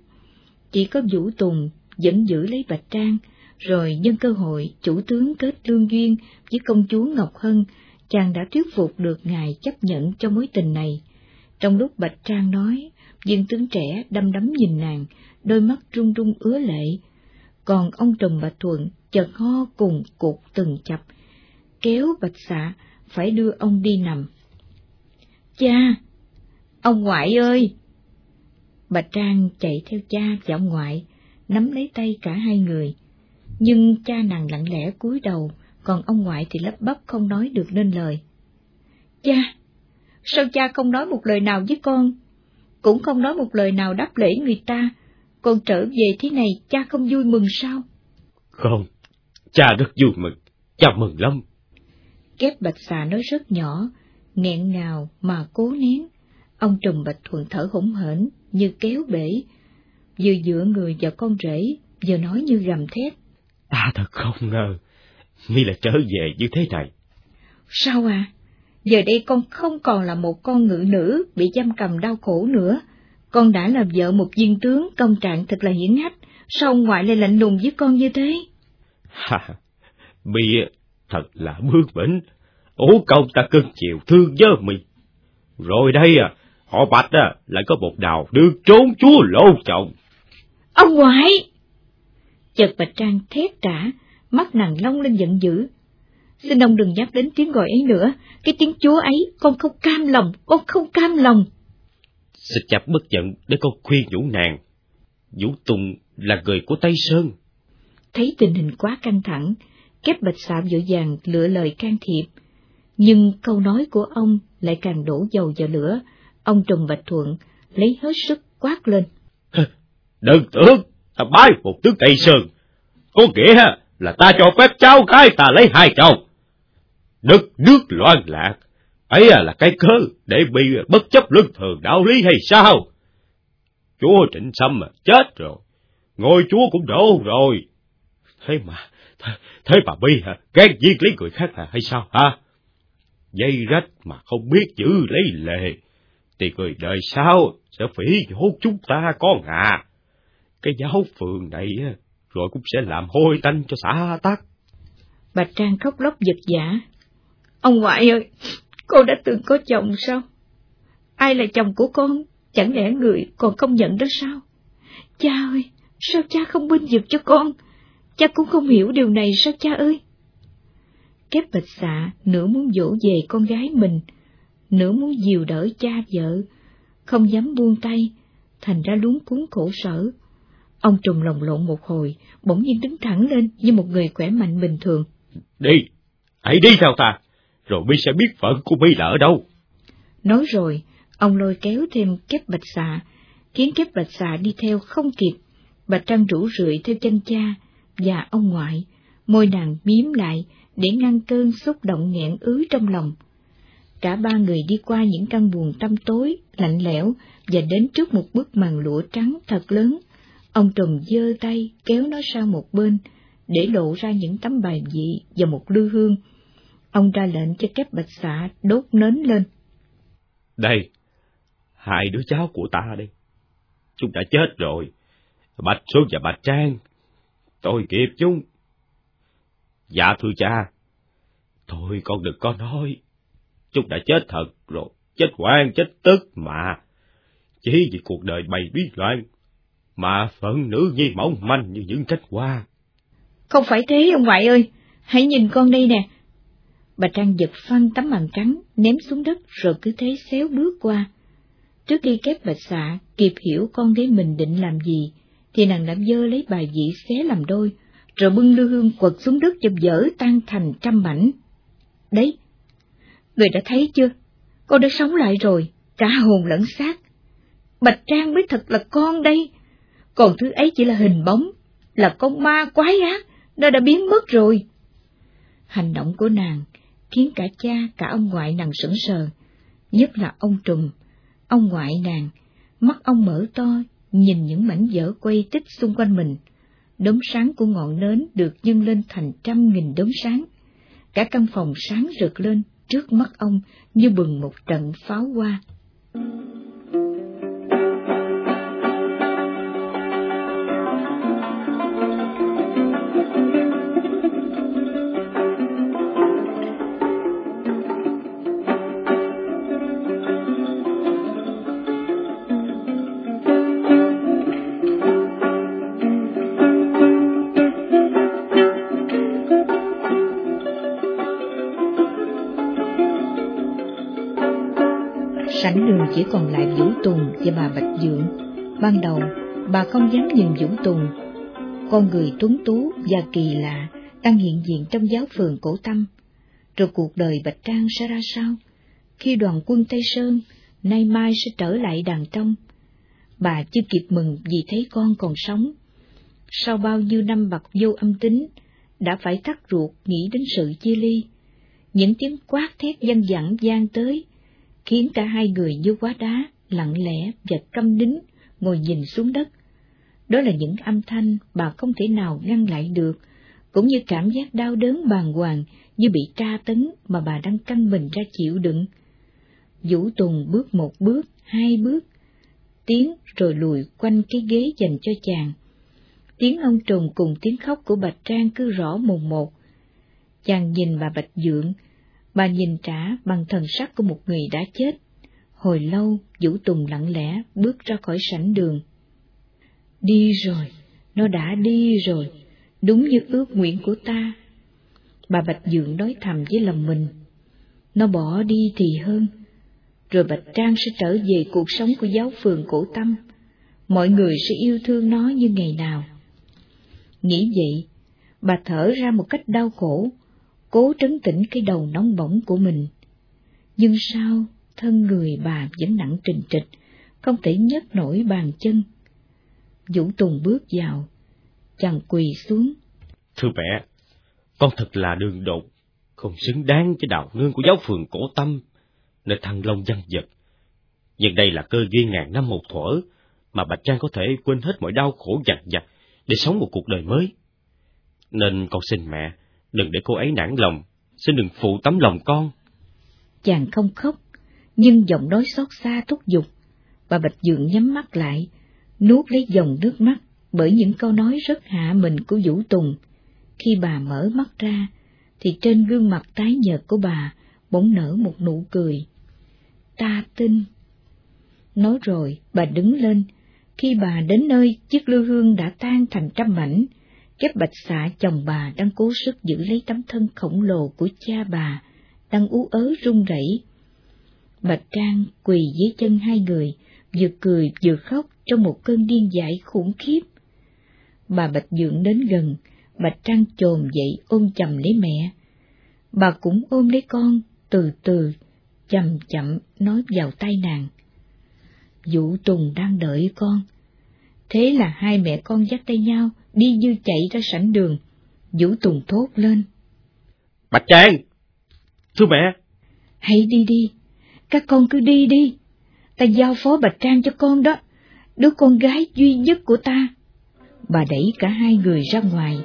Speaker 3: Chỉ có Vũ Tùng vẫn giữ lấy Bạch Trang, rồi nhân cơ hội chủ tướng kết lương duyên với công chúa Ngọc Hân, chàng đã thuyết phục được ngài chấp nhận cho mối tình này. Trong lúc Bạch Trang nói, viên tướng trẻ đăm đắm nhìn nàng, đôi mắt trung trung ứa lệ. Còn ông Trùm Bạch Thuận chợt ho cùng cục từng chập, kéo Bạch Xạ phải đưa ông đi nằm. Cha! Ông ngoại ơi! Bạch Trang chạy theo cha và ông ngoại, nắm lấy tay cả hai người. Nhưng cha nàng lặng lẽ cúi đầu, còn ông ngoại thì lấp bắp không nói được nên lời. Cha! Sao cha không nói một lời nào với con? Cũng không nói một lời nào đáp lễ người ta, con trở về thế này cha không vui mừng sao?
Speaker 2: Không, cha rất vui mừng, cha mừng lắm.
Speaker 3: Kép bạch xà nói rất nhỏ, nghẹn ngào mà cố nén. Ông trùm bạch thuận thở hổn hển như kéo bể, vừa dựa người vào con rể, vừa nói như gầm thét.
Speaker 2: Ta thật không ngờ, mi là trở về như thế này.
Speaker 3: Sao à? Giờ đây con không còn là một con ngự nữ bị giam cầm đau khổ nữa. Con đã là vợ một viên tướng công trạng thật là hiển hách, sao ông ngoại lại lạnh lùng với con như thế?
Speaker 2: Ha, mi thật là bướng bỉnh, ố công ta cưng chiều thương nhớ mi. Rồi đây à, họ bạch à, lại có một đào đưa trốn chúa lô chồng.
Speaker 3: Ông ngoại! Chợt bạch trang thét trả, mắt nàng long lên giận dữ. Xin ông đừng nhắc đến tiếng gọi ấy nữa, cái tiếng chúa ấy con không cam lòng, con không cam lòng.
Speaker 2: Xin chạp bất giận để con khuyên Vũ nàng. Vũ Tùng là người của Tây Sơn.
Speaker 3: Thấy tình hình quá căng thẳng, Kép bạch sạm dội dàng lựa lời can thiệp, nhưng câu nói của ông lại càng đổ dầu vào lửa. Ông Trùng Bạch Thuận lấy hết sức quát lên.
Speaker 2: Đừng tưởng ta bái một tướng Tây Sơn, có nghĩa là ta cho phép cháu gái ta lấy hai chồng. Đất nước loạn lạc, ấy à là cái cớ để bị bất chấp lương thường đạo lý hay sao? Chúa Trịnh Sâm à, chết rồi, ngôi chúa cũng đổ rồi. Thế mà, thế mà Bi hả, ghen giết lấy người khác hả, hay sao hả? Dây rách mà không biết giữ lấy lệ, thì người đời sau sẽ phỉ dỗ chúng ta con à. Cái giáo phường này rồi cũng sẽ làm hôi tanh cho xã tắc.
Speaker 3: bà Trang khóc lóc giật giả. Ông ngoại ơi, cô đã từng có chồng sao? Ai là chồng của con? Chẳng lẽ người còn không nhận đó sao? Cha ơi, sao cha không binh vực cho con? Cha cũng không hiểu điều này sao cha ơi? Kép bạch xạ nửa muốn dỗ về con gái mình, nửa muốn dìu đỡ cha vợ, không dám buông tay, thành ra luống cuốn khổ sở. Ông trùng lòng lộn một hồi, bỗng nhiên đứng thẳng lên như một người khỏe mạnh bình thường.
Speaker 2: Đi, hãy đi theo ta, rồi mi sẽ biết phận của mi là ở đâu.
Speaker 3: Nói rồi, ông lôi kéo thêm kép bạch xạ, khiến kép bạch xạ đi theo không kịp. Bạch Trăng rủ rượi theo chân cha và ông ngoại, môi nàng miếm lại để ngăn cơn xúc động nghẹn ứ trong lòng. Cả ba người đi qua những căn buồng tăm tối, lạnh lẽo và đến trước một bức màn lụa trắng thật lớn. Ông Trùm giơ tay kéo nó sang một bên, để lộ ra những tấm bài dị và một lư hương. Ông ra lệnh cho kép bạch xạ đốt nến lên.
Speaker 2: Đây, hai đứa cháu của ta đây. Chúng đã chết rồi. Bạch Xuân và Bạch Trang. Tôi kịp chúng. Dạ thưa cha. Thôi con đừng có nói. Chúng đã chết thật rồi. Chết hoang, chết tức mà. Chỉ vì cuộc đời bày bí loạn. Mà phận nữ nhi mỏng manh như những cách qua.
Speaker 3: Không phải thế ông ngoại ơi. Hãy nhìn con đây nè. Bà Trang giật phăng tấm màn trắng, ném xuống đất rồi cứ thế xéo bước qua. Trước khi kép bạch xạ kịp hiểu con gái mình định làm gì, thì nàng đã dơ lấy bài dĩ xé làm đôi, rồi bưng lư hương quật xuống đất cho dở tan thành trăm mảnh. Đấy, người đã thấy chưa? Con đã sống lại rồi, cả hồn lẫn xác. Bạch Trang mới thật là con đây, còn thứ ấy chỉ là hình bóng, là con ma quái ác, nó đã biến mất rồi. Hành động của nàng khiến cả cha cả ông ngoại nàng sững sờ, nhất là ông Trùm, ông ngoại nàng, mắt ông mở to nhìn những mảnh vỡ quay tích xung quanh mình. Đốm sáng của ngọn nến được nhân lên thành trăm nghìn đốm sáng. Cả căn phòng sáng rực lên trước mắt ông như bừng một trận pháo hoa. Sảnh đường chỉ còn lại Vũ Tùng và bà Bạch Dượng. Ban đầu, bà không dám nhìn Vũ Tùng. Con người tuấn tú và kỳ lạ đang hiện diện trong giáo phường cổ tâm. Rồi cuộc đời Bạch Trang sẽ ra sao? Khi đoàn quân Tây Sơn, nay mai sẽ trở lại đàn trong. Bà chưa kịp mừng vì thấy con còn sống. Sau bao nhiêu năm bạc vô âm tính, đã phải thắt ruột nghĩ đến sự chia ly. Những tiếng quát thét dân dặn gian tới, khiến cả hai người như quá đá, lặng lẽ và câm nín, ngồi nhìn xuống đất. Đó là những âm thanh bà không thể nào ngăn lại được, cũng như cảm giác đau đớn bàng hoàng như bị tra tấn mà bà đang căng mình ra chịu đựng. Vũ Tùng bước một bước, hai bước, tiến rồi lùi quanh cái ghế dành cho chàng. Tiếng ông trùng cùng tiếng khóc của Bạch Trang cứ rõ mồn một. Chàng nhìn bà Bạch Dượng, Bà nhìn trả bằng thần sắc của một người đã chết. Hồi lâu, Vũ Tùng lặng lẽ bước ra khỏi sảnh đường. Đi rồi, nó đã đi rồi, đúng như ước nguyện của ta. Bà Bạch Dượng nói thầm với lòng mình. Nó bỏ đi thì hơn, rồi Bạch Trang sẽ trở về cuộc sống của giáo phường cổ tâm. Mọi người sẽ yêu thương nó như ngày nào. Nghĩ vậy, bà thở ra một cách đau khổ, cố trấn tĩnh cái đầu nóng bỏng của mình. Nhưng sao thân người bà vẫn nặng trình trịch, không thể nhấc nổi bàn chân. Vũ Tùng bước vào, chàng quỳ xuống.
Speaker 2: Thưa mẹ, con thật là đường đột, không xứng đáng với đạo nương của giáo phường cổ tâm, nơi thăng long văn vật. Nhưng đây là cơ duyên ngàn năm một thuở, mà Bạch Trang có thể quên hết mọi đau khổ dằn vặt để sống một cuộc đời mới. Nên con xin mẹ, đừng để cô ấy nản lòng, xin đừng phụ tấm lòng con.
Speaker 3: Chàng không khóc, nhưng giọng nói xót xa thúc giục. Bà Bạch Dượng nhắm mắt lại, nuốt lấy dòng nước mắt bởi những câu nói rất hạ mình của Vũ Tùng. Khi bà mở mắt ra, thì trên gương mặt tái nhợt của bà bỗng nở một nụ cười. Ta tin. Nói rồi, bà đứng lên. Khi bà đến nơi, chiếc lưu hương đã tan thành trăm mảnh, Kép bạch xạ chồng bà đang cố sức giữ lấy tấm thân khổng lồ của cha bà, đang ú ớ run rẩy. Bạch Trang quỳ dưới chân hai người, vừa cười vừa khóc trong một cơn điên dại khủng khiếp. Bà Bạch Dượng đến gần, Bạch Trang chồm dậy ôm chầm lấy mẹ. Bà cũng ôm lấy con, từ từ, chậm chậm nói vào tai nàng. Vũ Tùng đang đợi con. Thế là hai mẹ con dắt tay nhau, đi như chạy ra sảnh đường. Vũ Tùng thốt lên.
Speaker 2: Bạch Trang! Thưa mẹ!
Speaker 3: Hãy đi đi, các con cứ đi đi. Ta giao phó Bạch Trang cho con đó, đứa con gái duy nhất của ta. Bà đẩy cả hai người ra ngoài,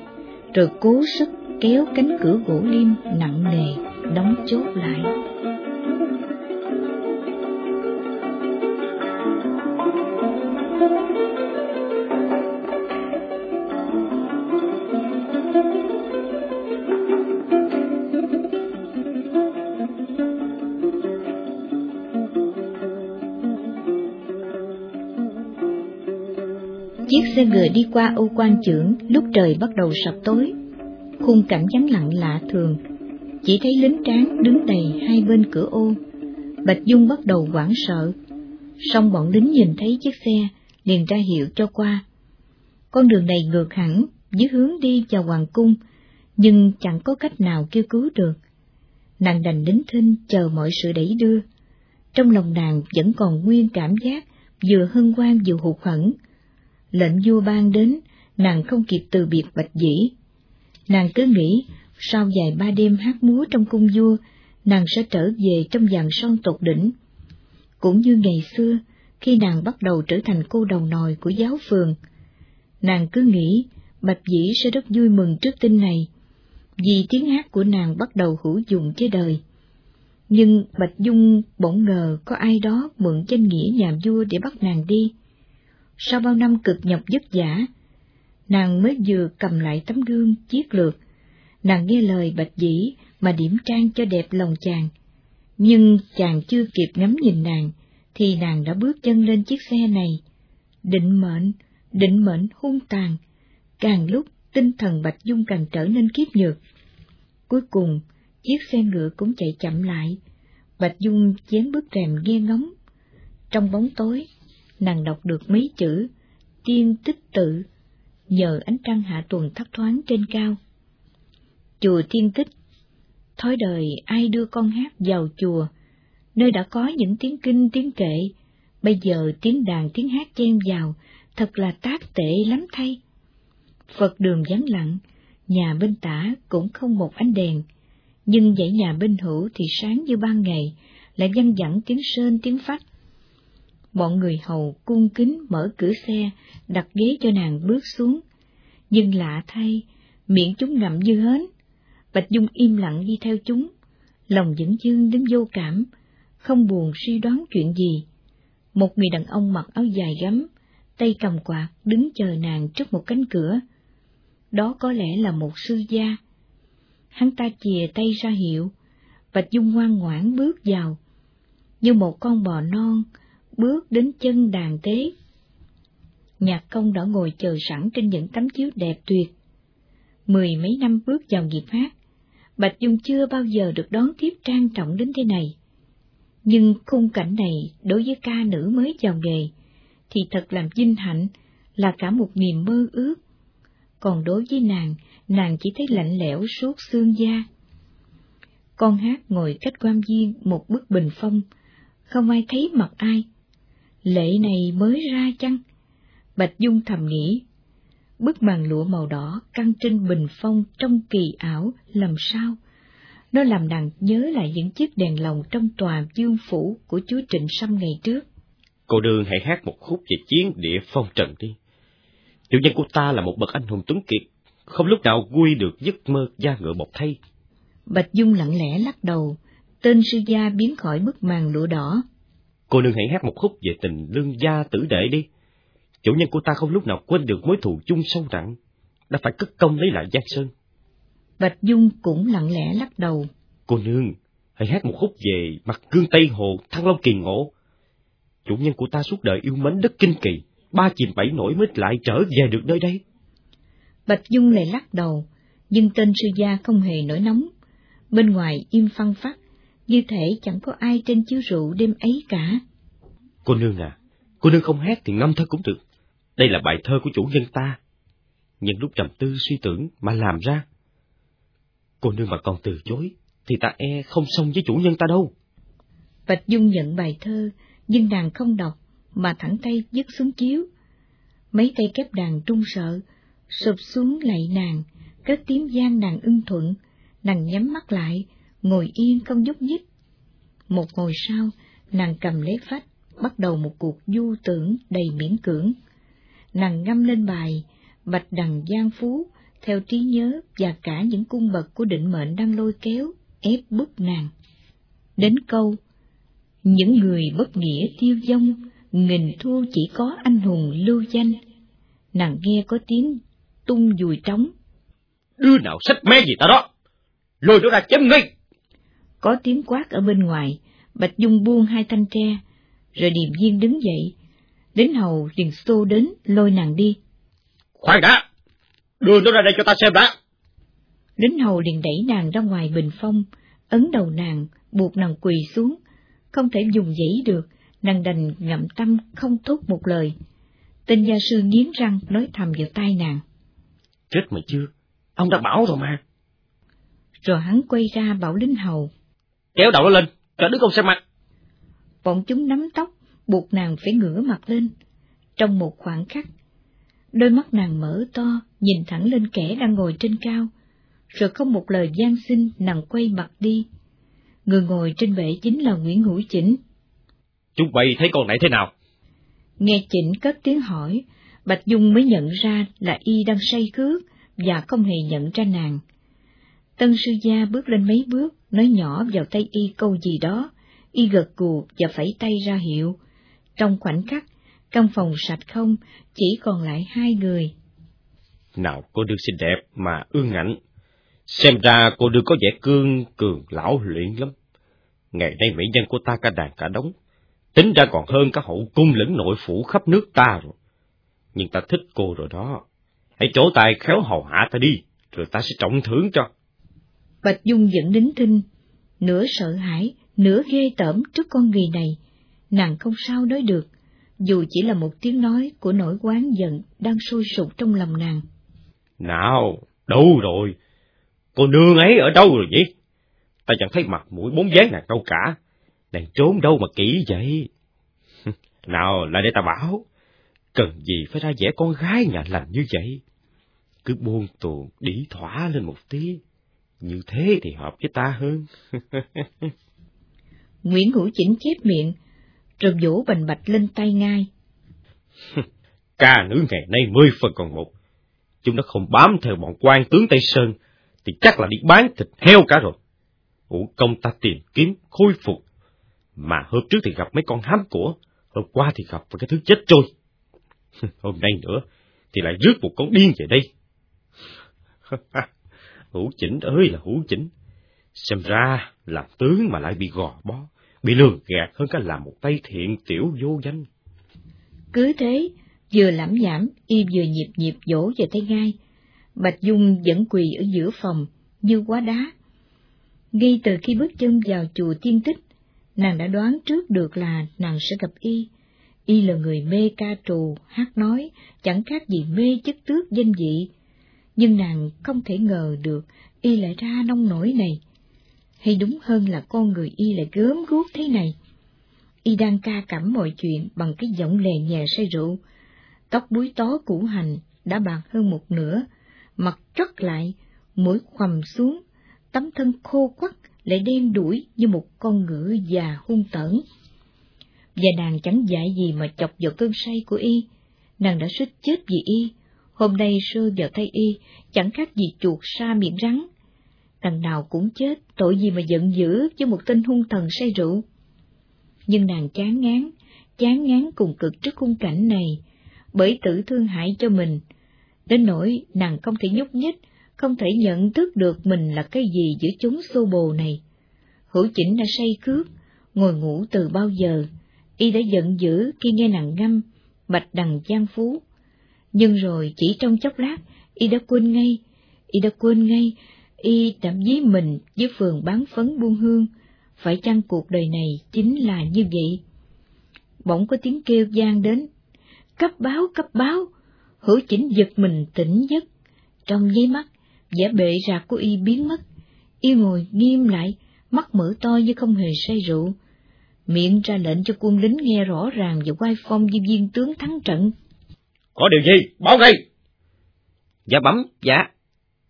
Speaker 3: rồi cố sức kéo cánh cửa gỗ lim nặng nề, đóng chốt lại. Chiếc xe ngựa đi qua Âu Quan Trưởng lúc trời bắt đầu sập tối. Khung cảnh vắng lặng lạ thường, chỉ thấy lính tráng đứng đầy hai bên cửa ô. Bạch Dung bắt đầu hoảng sợ, song bọn lính nhìn thấy chiếc xe, liền ra hiệu cho qua. Con đường này ngược hẳn, dưới hướng đi vào Hoàng Cung, nhưng chẳng có cách nào kêu cứu được. Nàng đành đính thinh chờ mọi sự đẩy đưa. Trong lòng nàng vẫn còn nguyên cảm giác vừa hân hoan vừa hụt hẫng lệnh vua ban đến, nàng không kịp từ biệt bạch dĩ. Nàng cứ nghĩ, sau vài ba đêm hát múa trong cung vua, nàng sẽ trở về trong dàn son tột đỉnh. Cũng như ngày xưa, khi nàng bắt đầu trở thành cô đầu nòi của giáo phường, nàng cứ nghĩ Bạch Dĩ sẽ rất vui mừng trước tin này, vì tiếng hát của nàng bắt đầu hữu dụng với đời. Nhưng Bạch Dung bỗng ngờ có ai đó mượn danh nghĩa nhà vua để bắt nàng đi. Sau bao năm cực nhọc vất vả, nàng mới vừa cầm lại tấm gương chiếc lược, nàng nghe lời Bạch Dĩ mà điểm trang cho đẹp lòng chàng. Nhưng chàng chưa kịp ngắm nhìn nàng, thì nàng đã bước chân lên chiếc xe này. Định mệnh, định mệnh hung tàn, càng lúc tinh thần Bạch Dung càng trở nên kiếp nhược. Cuối cùng, chiếc xe ngựa cũng chạy chậm lại, Bạch Dung chén bước rèm nghe ngóng. Trong bóng tối, nàng đọc được mấy chữ, tiên tích tự, nhờ ánh trăng hạ tuần thấp thoáng trên cao. Chùa tiên tích, thói đời ai đưa con hát vào chùa, nơi đã có những tiếng kinh tiếng kệ, bây giờ tiếng đàn tiếng hát chen vào, thật là tác tệ lắm thay. Phật đường vắng lặng, nhà bên tả cũng không một ánh đèn, nhưng dãy nhà bên hữu thì sáng như ban ngày, lại văng vẳng tiếng sơn tiếng phách. Bọn người hầu cung kính mở cửa xe, đặt ghế cho nàng bước xuống. Nhưng lạ thay, miệng chúng ngậm như hến. Bạch Dung im lặng đi theo chúng, lòng dững dưng đến vô cảm, không buồn suy đoán chuyện gì. Một người đàn ông mặc áo dài gấm, tay cầm quạt đứng chờ nàng trước một cánh cửa. Đó có lẽ là một sư gia. Hắn ta chìa tay ra hiệu, Bạch Dung ngoan ngoãn bước vào, như một con bò non bước đến chân đàn tế. Nhạc công đã ngồi chờ sẵn trên những tấm chiếu đẹp tuyệt. Mười mấy năm bước vào nghiệp hát, Bạch Dung chưa bao giờ được đón tiếp trang trọng đến thế này. Nhưng khung cảnh này đối với ca nữ mới vào nghề, thì thật làm vinh hạnh, là cả một niềm mơ ước. Còn đối với nàng, nàng chỉ thấy lạnh lẽo suốt xương da. Con hát ngồi cách quan viên một bức bình phong, không ai thấy mặt ai. Lệ này mới ra chăng? Bạch Dung thầm nghĩ. Bức màn lụa màu đỏ căng trên bình phong trong kỳ ảo làm sao? Nó làm nàng nhớ lại những chiếc đèn lồng trong tòa dương phủ của chúa Trịnh Sâm ngày trước.
Speaker 2: Cô đương hãy hát một khúc về chiến địa phong trần đi. Chủ nhân của ta là một bậc anh hùng tuấn kiệt, không lúc nào vui được giấc mơ da ngựa một thay.
Speaker 3: Bạch Dung lặng lẽ lắc đầu, tên sư gia biến khỏi bức màn lụa đỏ.
Speaker 2: Cô nương hãy hát một khúc về tình lương gia tử đệ đi. Chủ nhân của ta không lúc nào quên được mối thù chung sâu nặng, đã phải cất công lấy lại Giang Sơn.
Speaker 3: Bạch Dung cũng lặng lẽ lắc đầu.
Speaker 2: Cô nương, hãy hát một khúc về mặt cương Tây Hồ, Thăng Long Kỳ Ngộ. Chủ nhân của ta suốt đời yêu mến đất kinh kỳ, ba chìm bảy nổi mới lại trở về được nơi đây.
Speaker 3: Bạch Dung lại lắc đầu, nhưng tên sư gia không hề nổi nóng. Bên ngoài im phăng phát, như thể chẳng có ai trên chiếu rượu đêm ấy cả.
Speaker 2: Cô nương à, cô nương không hát thì ngâm thơ cũng được. Đây là bài thơ của chủ nhân ta. Nhưng lúc trầm tư suy tưởng mà làm ra. Cô nương mà còn từ chối, thì ta e không xong với chủ nhân ta đâu.
Speaker 3: Bạch Dung nhận bài thơ, nhưng nàng không đọc, mà thẳng tay dứt xuống chiếu. Mấy tay kép đàn trung sợ, sụp xuống lạy nàng, cất tiếng gian nàng ưng thuận, nàng nhắm mắt lại, ngồi yên không nhúc nhích. Một hồi sau, nàng cầm lấy phách, bắt đầu một cuộc du tưởng đầy miễn cưỡng. Nàng ngâm lên bài, bạch đằng giang phú, theo trí nhớ và cả những cung bậc của định mệnh đang lôi kéo, ép bức nàng. Đến câu, những người bất nghĩa tiêu vong, nghìn thu chỉ có anh hùng lưu danh. Nàng nghe có tiếng tung dùi trống.
Speaker 2: Đứa nào sách mé gì ta đó, lôi nó ra chém ngay.
Speaker 3: Có tiếng quát ở bên ngoài, Bạch Dung buông hai thanh tre, rồi điềm viên đứng dậy. Đến hầu liền xô đến, lôi nàng đi.
Speaker 2: Khoan đã! Đưa nó ra đây cho ta xem đã!
Speaker 3: Lính hầu liền đẩy nàng ra ngoài bình phong, ấn đầu nàng, buộc nàng quỳ xuống, không thể dùng dãy được, nàng đành ngậm tâm không thốt một lời. Tên gia sư nghiến răng nói thầm vào tai nàng.
Speaker 2: Chết mày chưa? Ông đã bảo rồi mà.
Speaker 3: Rồi hắn quay ra bảo lính hầu.
Speaker 2: Kéo đầu nó lên, cho đứa con xem mặt.
Speaker 3: Bọn chúng nắm tóc, buộc nàng phải ngửa mặt lên. Trong một khoảng khắc, đôi mắt nàng mở to, nhìn thẳng lên kẻ đang ngồi trên cao, rồi không một lời gian xin nàng quay mặt đi. Người ngồi trên bệ chính là Nguyễn Hữu Chỉnh.
Speaker 2: Chúng bay thấy con này thế nào?
Speaker 3: Nghe Chỉnh cất tiếng hỏi, Bạch Dung mới nhận ra là y đang say cước và không hề nhận ra nàng. Tân sư gia bước lên mấy bước, nói nhỏ vào tay y câu gì đó, y gật gù và phẩy tay ra hiệu. Trong khoảnh khắc, căn phòng sạch không, chỉ còn lại hai người.
Speaker 2: Nào cô đương xinh đẹp mà ương ngạnh, xem ra cô đương có vẻ cương cường lão luyện lắm. Ngày nay mỹ nhân của ta cả đàn cả đống, tính ra còn hơn cả hậu cung lẫn nội phủ khắp nước ta rồi. Nhưng ta thích cô rồi đó, hãy trổ tài khéo hầu hạ ta đi, rồi ta sẽ trọng thưởng cho.
Speaker 3: Bạch Dung vẫn nín thinh, nửa sợ hãi, nửa ghê tởm trước con người này. Nàng không sao nói được, dù chỉ là một tiếng nói của nỗi quán giận đang sôi sục trong lòng nàng.
Speaker 2: Nào, đâu rồi? Cô nương ấy ở đâu rồi vậy? Ta chẳng thấy mặt mũi bốn dáng nàng đâu cả. Nàng trốn đâu mà kỹ vậy? Nào, lại để ta bảo. Cần gì phải ra vẻ con gái nhà lành như vậy? Cứ buông tuồng, đỉ thỏa lên một tí. Như thế thì hợp với ta hơn.
Speaker 3: Nguyễn Hữu Chỉnh chép miệng, rồi vỗ bành bạch lên tay ngay.
Speaker 2: Ca nữ ngày nay mươi phần còn một. Chúng nó không bám theo bọn quan tướng Tây Sơn, thì chắc là đi bán thịt heo cả rồi. Ủ công ta tìm kiếm, khôi phục. Mà hôm trước thì gặp mấy con hám của, hôm qua thì gặp với cái thứ chết trôi. hôm nay nữa thì lại rước một con điên về đây hữu chỉnh ơi là hữu chỉnh. Xem ra làm tướng mà lại bị gò bó, bị lường gạt hơn cả làm một tay thiện tiểu vô danh.
Speaker 3: Cứ thế, vừa lẩm nhảm, y vừa nhịp nhịp dỗ về tay gai. Bạch Dung vẫn quỳ ở giữa phòng, như quá đá. Ngay từ khi bước chân vào chùa tiên tích, nàng đã đoán trước được là nàng sẽ gặp y. Y là người mê ca trù, hát nói, chẳng khác gì mê chức tước danh vị. Nhưng nàng không thể ngờ được y lại ra nông nổi này. Hay đúng hơn là con người y lại gớm guốc thế này. Y đang ca cảm mọi chuyện bằng cái giọng lè nhẹ say rượu. Tóc búi tó củ hành đã bạc hơn một nửa, mặt trất lại, mũi khoằm xuống, tấm thân khô quắc lại đen đuổi như một con ngựa già hung tởn. Và nàng chẳng dạy gì mà chọc vào cơn say của y, nàng đã suýt chết vì y, hôm nay sơ vào tay y, chẳng khác gì chuột sa miệng rắn. thằng nào cũng chết, tội gì mà giận dữ với một tên hung thần say rượu. Nhưng nàng chán ngán, chán ngán cùng cực trước khung cảnh này, bởi tử thương hại cho mình, đến nỗi nàng không thể nhúc nhích, không thể nhận thức được mình là cái gì giữa chúng xô bồ này. Hữu chỉnh đã say cướp, ngồi ngủ từ bao giờ, y đã giận dữ khi nghe nàng ngâm, bạch đằng giang phú. Nhưng rồi chỉ trong chốc lát, y đã quên ngay, y đã quên ngay, y đã dí mình với phường bán phấn buôn hương, phải chăng cuộc đời này chính là như vậy? Bỗng có tiếng kêu gian đến, cấp báo, cấp báo, hữu chỉnh giật mình tỉnh giấc, trong giấy mắt, vẻ bệ rạc của y biến mất, y ngồi nghiêm lại, mắt mở to như không hề say rượu, miệng ra lệnh cho quân lính nghe rõ ràng và quay phong với viên tướng thắng trận.
Speaker 2: Có điều gì? Báo ngay! Dạ bấm, dạ.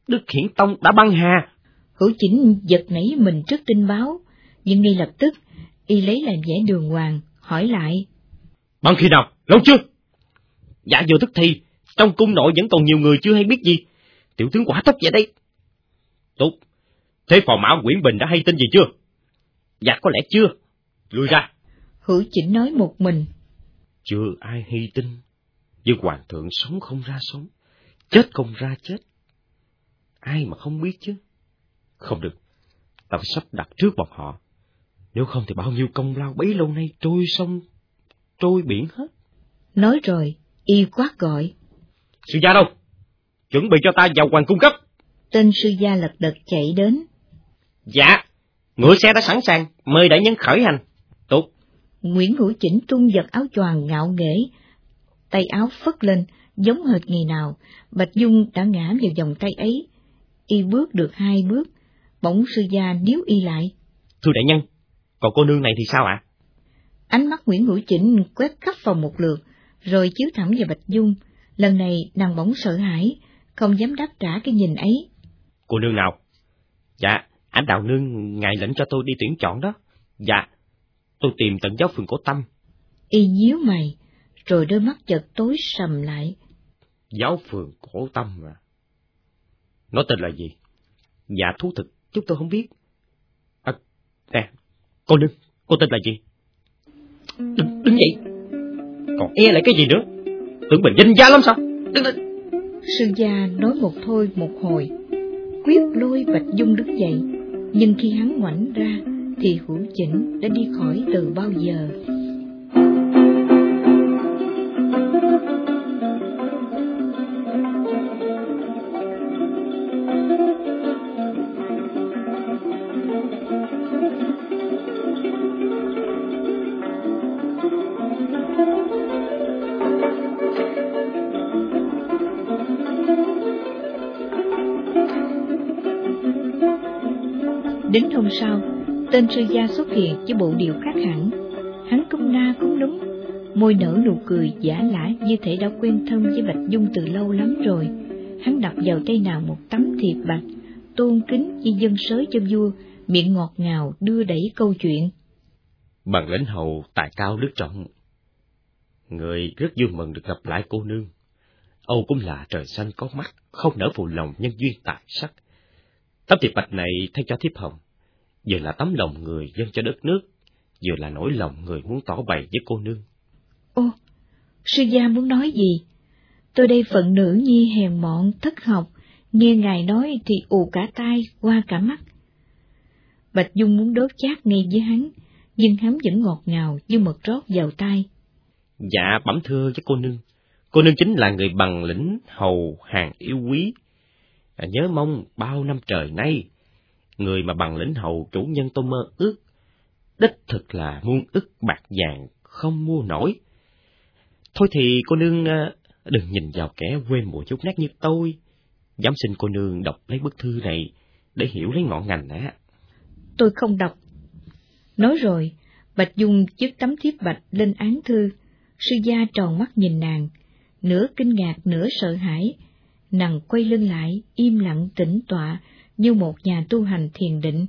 Speaker 2: Đức Hiển Tông đã băng hà.
Speaker 3: Hữu chỉnh giật nảy mình trước tin báo, nhưng ngay lập tức, y lấy làm vẻ đường hoàng, hỏi lại.
Speaker 2: Băng khi nào? Lâu chưa? Dạ vừa thức thì, trong cung nội vẫn còn nhiều người chưa hay biết gì. Tiểu tướng quả tốc vậy đây. Tốt. Thế phò mã Nguyễn Bình đã hay tin gì chưa? Dạ có lẽ chưa. Lui ra.
Speaker 3: Hữu chỉnh nói một mình.
Speaker 2: Chưa ai hay tin. Nhưng hoàng thượng sống không ra sống, chết không ra chết. Ai mà không biết chứ? Không được. Ta phải sắp đặt trước bọn họ. Nếu không thì bao nhiêu công lao bấy lâu nay trôi sông, trôi biển hết.
Speaker 3: Nói rồi, y quát gọi.
Speaker 2: Sư gia đâu? Chuẩn bị cho ta vào hoàng cung cấp.
Speaker 3: Tên sư gia lật đật chạy đến.
Speaker 2: Dạ, ngựa xe đã sẵn sàng, mời đại nhân khởi hành. Tốt.
Speaker 3: Nguyễn Hữu Chỉnh tung giật áo choàng ngạo nghễ, tay áo phất lên, giống hệt ngày nào, Bạch Dung đã ngã vào vòng tay ấy. Y bước được hai bước, bỗng sư gia níu y lại.
Speaker 2: Thưa đại nhân, còn cô nương này thì sao ạ?
Speaker 3: Ánh mắt Nguyễn Hữu Chỉnh quét khắp phòng một lượt, rồi chiếu thẳng vào Bạch Dung. Lần này nàng bỗng sợ hãi, không dám đáp trả cái nhìn ấy.
Speaker 2: Cô nương nào? Dạ, anh đạo nương ngài lệnh cho tôi đi tuyển chọn đó. Dạ, tôi tìm tận giáo phường cổ tâm.
Speaker 3: Y nhíu mày, rồi đôi mắt chợt tối sầm lại.
Speaker 2: Giáo phường cổ tâm mà. Nó tên là gì? dạ thú thực, chúng tôi không biết. À, nè, cô Nương, cô tên là gì? Đừng, đứng dậy. Còn e lại cái gì nữa? Tưởng mình danh gia lắm sao? Đứng lên.
Speaker 3: Sư gia nói một thôi một hồi, quyết lôi Bạch Dung đứng dậy, nhưng khi hắn ngoảnh ra thì hữu chỉnh đã đi khỏi từ bao giờ. Tên sư gia xuất hiện với bộ điệu khác hẳn. Hắn cung na cũng đúng, môi nở nụ cười giả lả như thể đã quen thân với Bạch Dung từ lâu lắm rồi. Hắn đặt vào tay nào một tấm thiệp bạch, tôn kính như dân sới cho vua, miệng ngọt ngào đưa đẩy câu chuyện.
Speaker 2: Bằng lãnh hầu tài cao đức trọng. Người rất vui mừng được gặp lại cô nương. Âu cũng là trời xanh có mắt, không nở phụ lòng nhân duyên tài sắc. Tấm thiệp bạch này thay cho thiếp hồng, vừa là tấm lòng người dân cho đất nước, vừa là nỗi lòng người muốn tỏ bày với cô nương.
Speaker 3: Ô, sư gia muốn nói gì? Tôi đây phận nữ nhi hèn mọn, thất học, nghe ngài nói thì ù cả tai, qua cả mắt. Bạch Dung muốn đốt chát ngay với hắn, nhưng hắn vẫn ngọt ngào như mật rót vào tai.
Speaker 2: Dạ, bẩm thưa với cô nương, cô nương chính là người bằng lĩnh hầu hàng yêu quý. À, nhớ mong bao năm trời nay, người mà bằng lĩnh hầu chủ nhân tôi mơ ước, đích thực là muôn ức bạc vàng không mua nổi. Thôi thì cô nương à, đừng nhìn vào kẻ quên mùa chút nát như tôi. Dám xin cô nương đọc lấy bức thư này để hiểu lấy ngọn ngành á.
Speaker 3: Tôi không đọc. Nói rồi, Bạch Dung chiếc tấm thiếp bạch lên án thư. Sư gia tròn mắt nhìn nàng, nửa kinh ngạc nửa sợ hãi. Nàng quay lưng lại, im lặng tĩnh tọa như một nhà tu hành thiền định,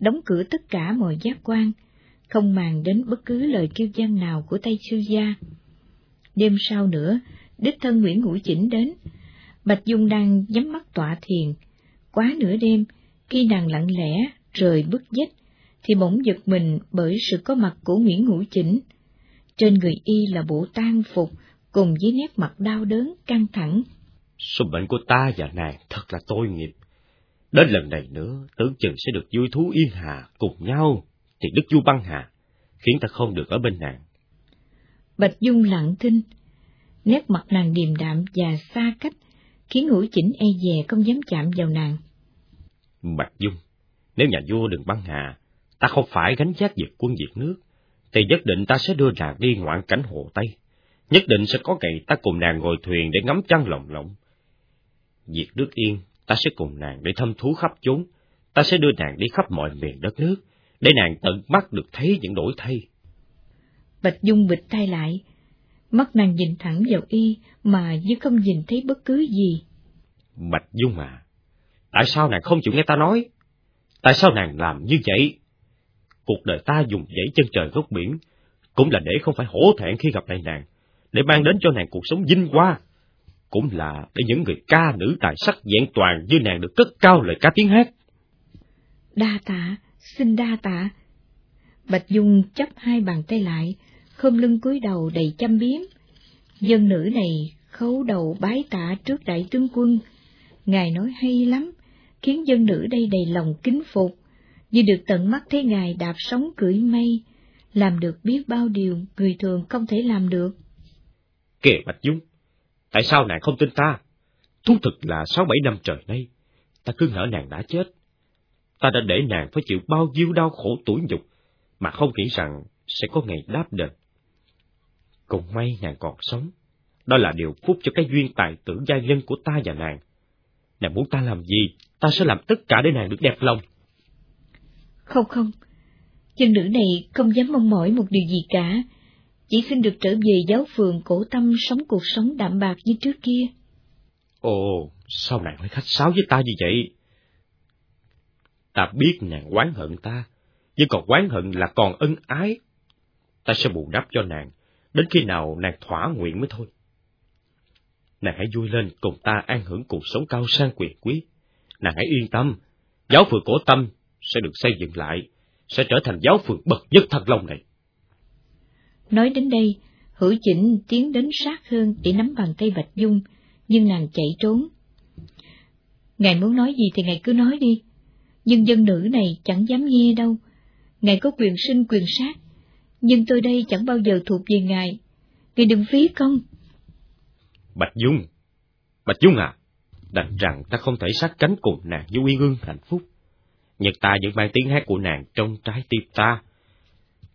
Speaker 3: đóng cửa tất cả mọi giác quan, không màng đến bất cứ lời kêu gian nào của tay sư gia. Đêm sau nữa, đích thân Nguyễn Ngũ Chỉnh đến. Bạch Dung đang nhắm mắt tọa thiền. Quá nửa đêm, khi nàng lặng lẽ rời bức dách, thì bỗng giật mình bởi sự có mặt của Nguyễn Ngũ Chỉnh. Trên người y là bộ tang phục, cùng với nét mặt đau đớn, căng thẳng.
Speaker 2: Số bệnh của ta và nàng thật là tội nghiệp. Đến lần này nữa, tưởng chừng sẽ được vui thú yên hà cùng nhau, thì Đức Du băng hà, khiến ta không được ở bên nàng.
Speaker 3: Bạch Dung lặng thinh, nét mặt nàng điềm đạm và xa cách, khiến ngũ chỉnh e dè không dám chạm vào nàng.
Speaker 2: Bạch Dung, nếu nhà vua đừng băng hà, ta không phải gánh giác diệt quân diệt nước, thì nhất định ta sẽ đưa nàng đi ngoạn cảnh hồ Tây. Nhất định sẽ có ngày ta cùng nàng ngồi thuyền để ngắm trăng lồng lộng. Diệt nước yên, ta sẽ cùng nàng để thăm thú khắp chốn, ta sẽ đưa nàng đi khắp mọi miền đất nước, để nàng tận mắt được thấy những đổi thay.
Speaker 3: Bạch Dung bịch tay lại, mắt nàng nhìn thẳng vào y mà như không nhìn thấy bất cứ gì.
Speaker 2: Bạch Dung à, tại sao nàng không chịu nghe ta nói? Tại sao nàng làm như vậy? Cuộc đời ta dùng dãy chân trời gốc biển, cũng là để không phải hổ thẹn khi gặp lại nàng, để mang đến cho nàng cuộc sống vinh hoa, cũng là để những người ca nữ tài sắc vẹn toàn như nàng được cất cao lời ca tiếng hát.
Speaker 3: Đa tạ, xin đa tạ. Bạch Dung chấp hai bàn tay lại, khom lưng cúi đầu đầy chăm biếm. Dân nữ này khấu đầu bái tạ trước đại tướng quân. Ngài nói hay lắm, khiến dân nữ đây đầy lòng kính phục, như được tận mắt thấy ngài đạp sóng cưỡi mây, làm được biết bao điều người thường không thể làm được.
Speaker 2: Kệ Bạch Dung, tại sao nàng không tin ta? Thú thực là sáu bảy năm trời nay, ta cứ ngỡ nàng đã chết. Ta đã để nàng phải chịu bao nhiêu đau khổ tủi nhục, mà không nghĩ rằng sẽ có ngày đáp đền. Cùng may nàng còn sống, đó là điều phúc cho cái duyên tài tử gia nhân của ta và nàng. Nàng muốn ta làm gì, ta sẽ làm tất cả để nàng được đẹp lòng.
Speaker 3: Không không, chân nữ này không dám mong mỏi một điều gì cả, chỉ xin được trở về giáo phường cổ tâm sống cuộc sống đạm bạc như trước kia.
Speaker 2: Ồ, sao nàng lại khách sáo với ta như vậy? Ta biết nàng oán hận ta, nhưng còn oán hận là còn ân ái. Ta sẽ bù đắp cho nàng, đến khi nào nàng thỏa nguyện mới thôi. Nàng hãy vui lên cùng ta an hưởng cuộc sống cao sang quyền quý. Nàng hãy yên tâm, giáo phường cổ tâm sẽ được xây dựng lại, sẽ trở thành giáo phường bậc nhất Thăng Long này.
Speaker 3: Nói đến đây, Hữu Chỉnh tiến đến sát hơn để nắm bàn tay Bạch Dung, nhưng nàng chạy trốn. Ngài muốn nói gì thì ngài cứ nói đi, nhưng dân nữ này chẳng dám nghe đâu. Ngài có quyền sinh quyền sát, nhưng tôi đây chẳng bao giờ thuộc về ngài. Ngài đừng phí công.
Speaker 2: Bạch Dung, Bạch Dung à, đành rằng ta không thể sát cánh cùng nàng với uy ương hạnh phúc. Nhật ta vẫn mang tiếng hát của nàng trong trái tim ta.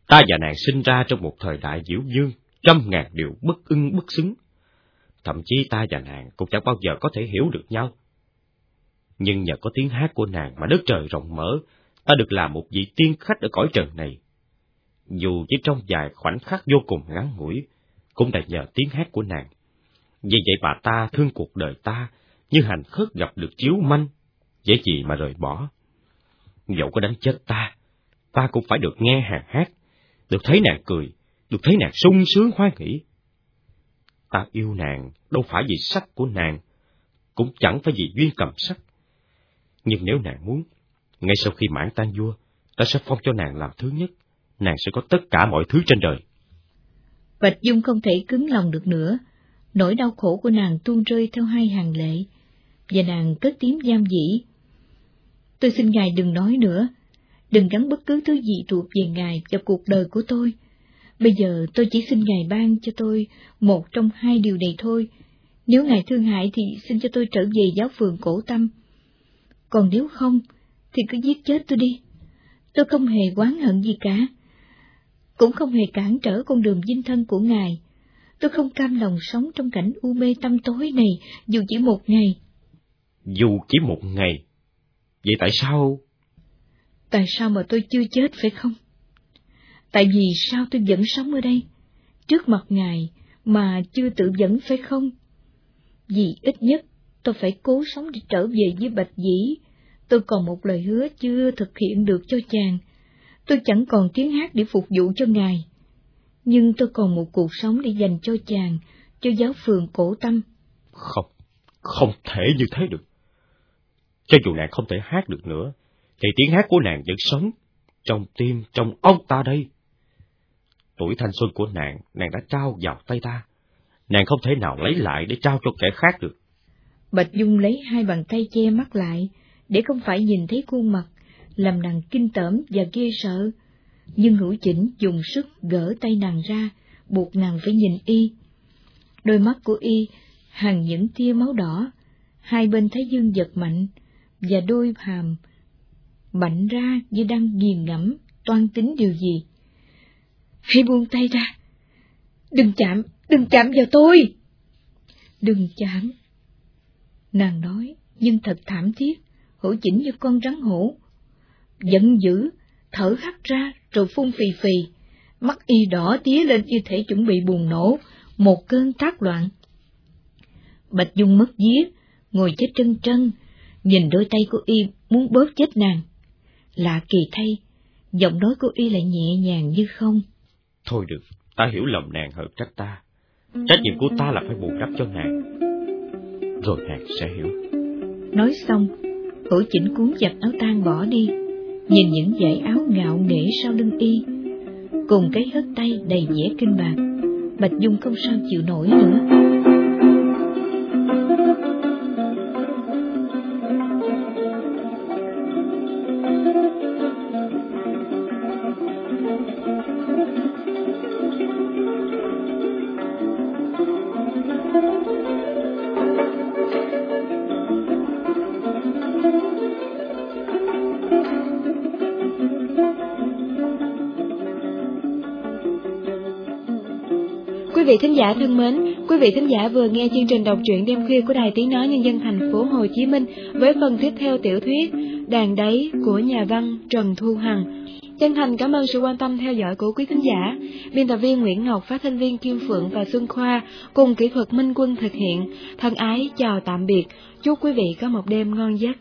Speaker 2: Ta và nàng sinh ra trong một thời đại diễu dương, trăm ngàn điều bất ưng bất xứng. Thậm chí ta và nàng cũng chẳng bao giờ có thể hiểu được nhau. Nhưng nhờ có tiếng hát của nàng mà đất trời rộng mở, ta được làm một vị tiên khách ở cõi trần này. Dù chỉ trong vài khoảnh khắc vô cùng ngắn ngủi, cũng đã nhờ tiếng hát của nàng. Vì vậy bà ta thương cuộc đời ta như hành khất gặp được chiếu manh, dễ gì mà rời bỏ. Dẫu có đánh chết ta, ta cũng phải được nghe hàng hát, được thấy nàng cười, được thấy nàng sung sướng hoan nghĩ, Ta yêu nàng đâu phải vì sắc của nàng, cũng chẳng phải vì duyên cầm sắc. Nhưng nếu nàng muốn, ngay sau khi mãn tan vua, ta sẽ phong cho nàng làm thứ nhất, nàng sẽ có tất cả mọi thứ trên đời.
Speaker 3: Bạch Dung không thể cứng lòng được nữa, nỗi đau khổ của nàng tuôn rơi theo hai hàng lệ, và nàng cất tiếng giam dĩ. Tôi xin ngài đừng nói nữa, đừng gắn bất cứ thứ gì thuộc về ngài vào cuộc đời của tôi. Bây giờ tôi chỉ xin ngài ban cho tôi một trong hai điều này thôi. Nếu ngài thương hại thì xin cho tôi trở về giáo phường cổ tâm. Còn nếu không, thì cứ giết chết tôi đi. Tôi không hề oán hận gì cả. Cũng không hề cản trở con đường dinh thân của ngài. Tôi không cam lòng sống trong cảnh u mê tâm tối này dù chỉ một ngày.
Speaker 2: Dù chỉ một ngày? Vậy tại sao?
Speaker 3: Tại sao mà tôi chưa chết phải không? Tại vì sao tôi vẫn sống ở đây, trước mặt ngài mà chưa tự vẫn phải không? Vì ít nhất tôi phải cố sống để trở về với Bạch Dĩ. Tôi còn một lời hứa chưa thực hiện được cho chàng. Tôi chẳng còn tiếng hát để phục vụ cho ngài. Nhưng tôi còn một cuộc sống để dành cho chàng, cho giáo phường cổ tâm.
Speaker 2: Không, không thể như thế được. Cho dù nàng không thể hát được nữa, thì tiếng hát của nàng vẫn sống, trong tim, trong ông ta đây. Tuổi thanh xuân của nàng, nàng đã trao vào tay ta. Nàng không thể nào lấy lại để trao cho kẻ khác được.
Speaker 3: Bạch Dung lấy hai bàn tay che mắt lại, để không phải nhìn thấy khuôn mặt, làm nàng kinh tởm và ghê sợ. Nhưng hữu chỉnh dùng sức gỡ tay nàng ra, buộc nàng phải nhìn y. Đôi mắt của y hàng những tia máu đỏ, hai bên thái dương giật mạnh, và đôi hàm mạnh ra như đang nghiền ngẫm toan tính điều gì. Hãy buông tay ra! Đừng chạm, đừng chạm vào tôi! Đừng chạm! Nàng nói, nhưng thật thảm thiết, hổ chỉnh như con rắn hổ. Giận dữ, thở hắt ra rồi phun phì phì, mắt y đỏ tía lên như thể chuẩn bị bùng nổ, một cơn tác loạn. Bạch Dung mất vía, ngồi chết trân trân, nhìn đôi tay của y muốn bóp chết nàng. Lạ kỳ thay, giọng nói của y lại nhẹ nhàng như không.
Speaker 2: Thôi được, ta hiểu lòng nàng hơn trách ta. Trách nhiệm của ta là phải bù đắp cho nàng. Rồi nàng sẽ hiểu.
Speaker 3: Nói xong, hữu chỉnh cuốn giặt áo tan bỏ đi, nhìn những dãy áo ngạo nghễ sau lưng y, cùng cái hớt tay đầy vẻ kinh bạc. Bạch Dung không sao chịu nổi nữa.
Speaker 1: Thính giả thân mến, quý vị thính giả vừa nghe chương trình đọc truyện đêm khuya của Đài Tiếng Nói Nhân dân thành phố Hồ Chí Minh với phần tiếp theo tiểu thuyết Đàn đáy của nhà văn Trần Thu Hằng. Chân thành cảm ơn sự quan tâm theo dõi của quý thính giả. Biên tập viên Nguyễn Ngọc, phát thanh viên Kim Phượng và Xuân Khoa cùng kỹ thuật Minh Quân thực hiện. Thân ái chào tạm biệt. Chúc quý vị có một đêm ngon giấc.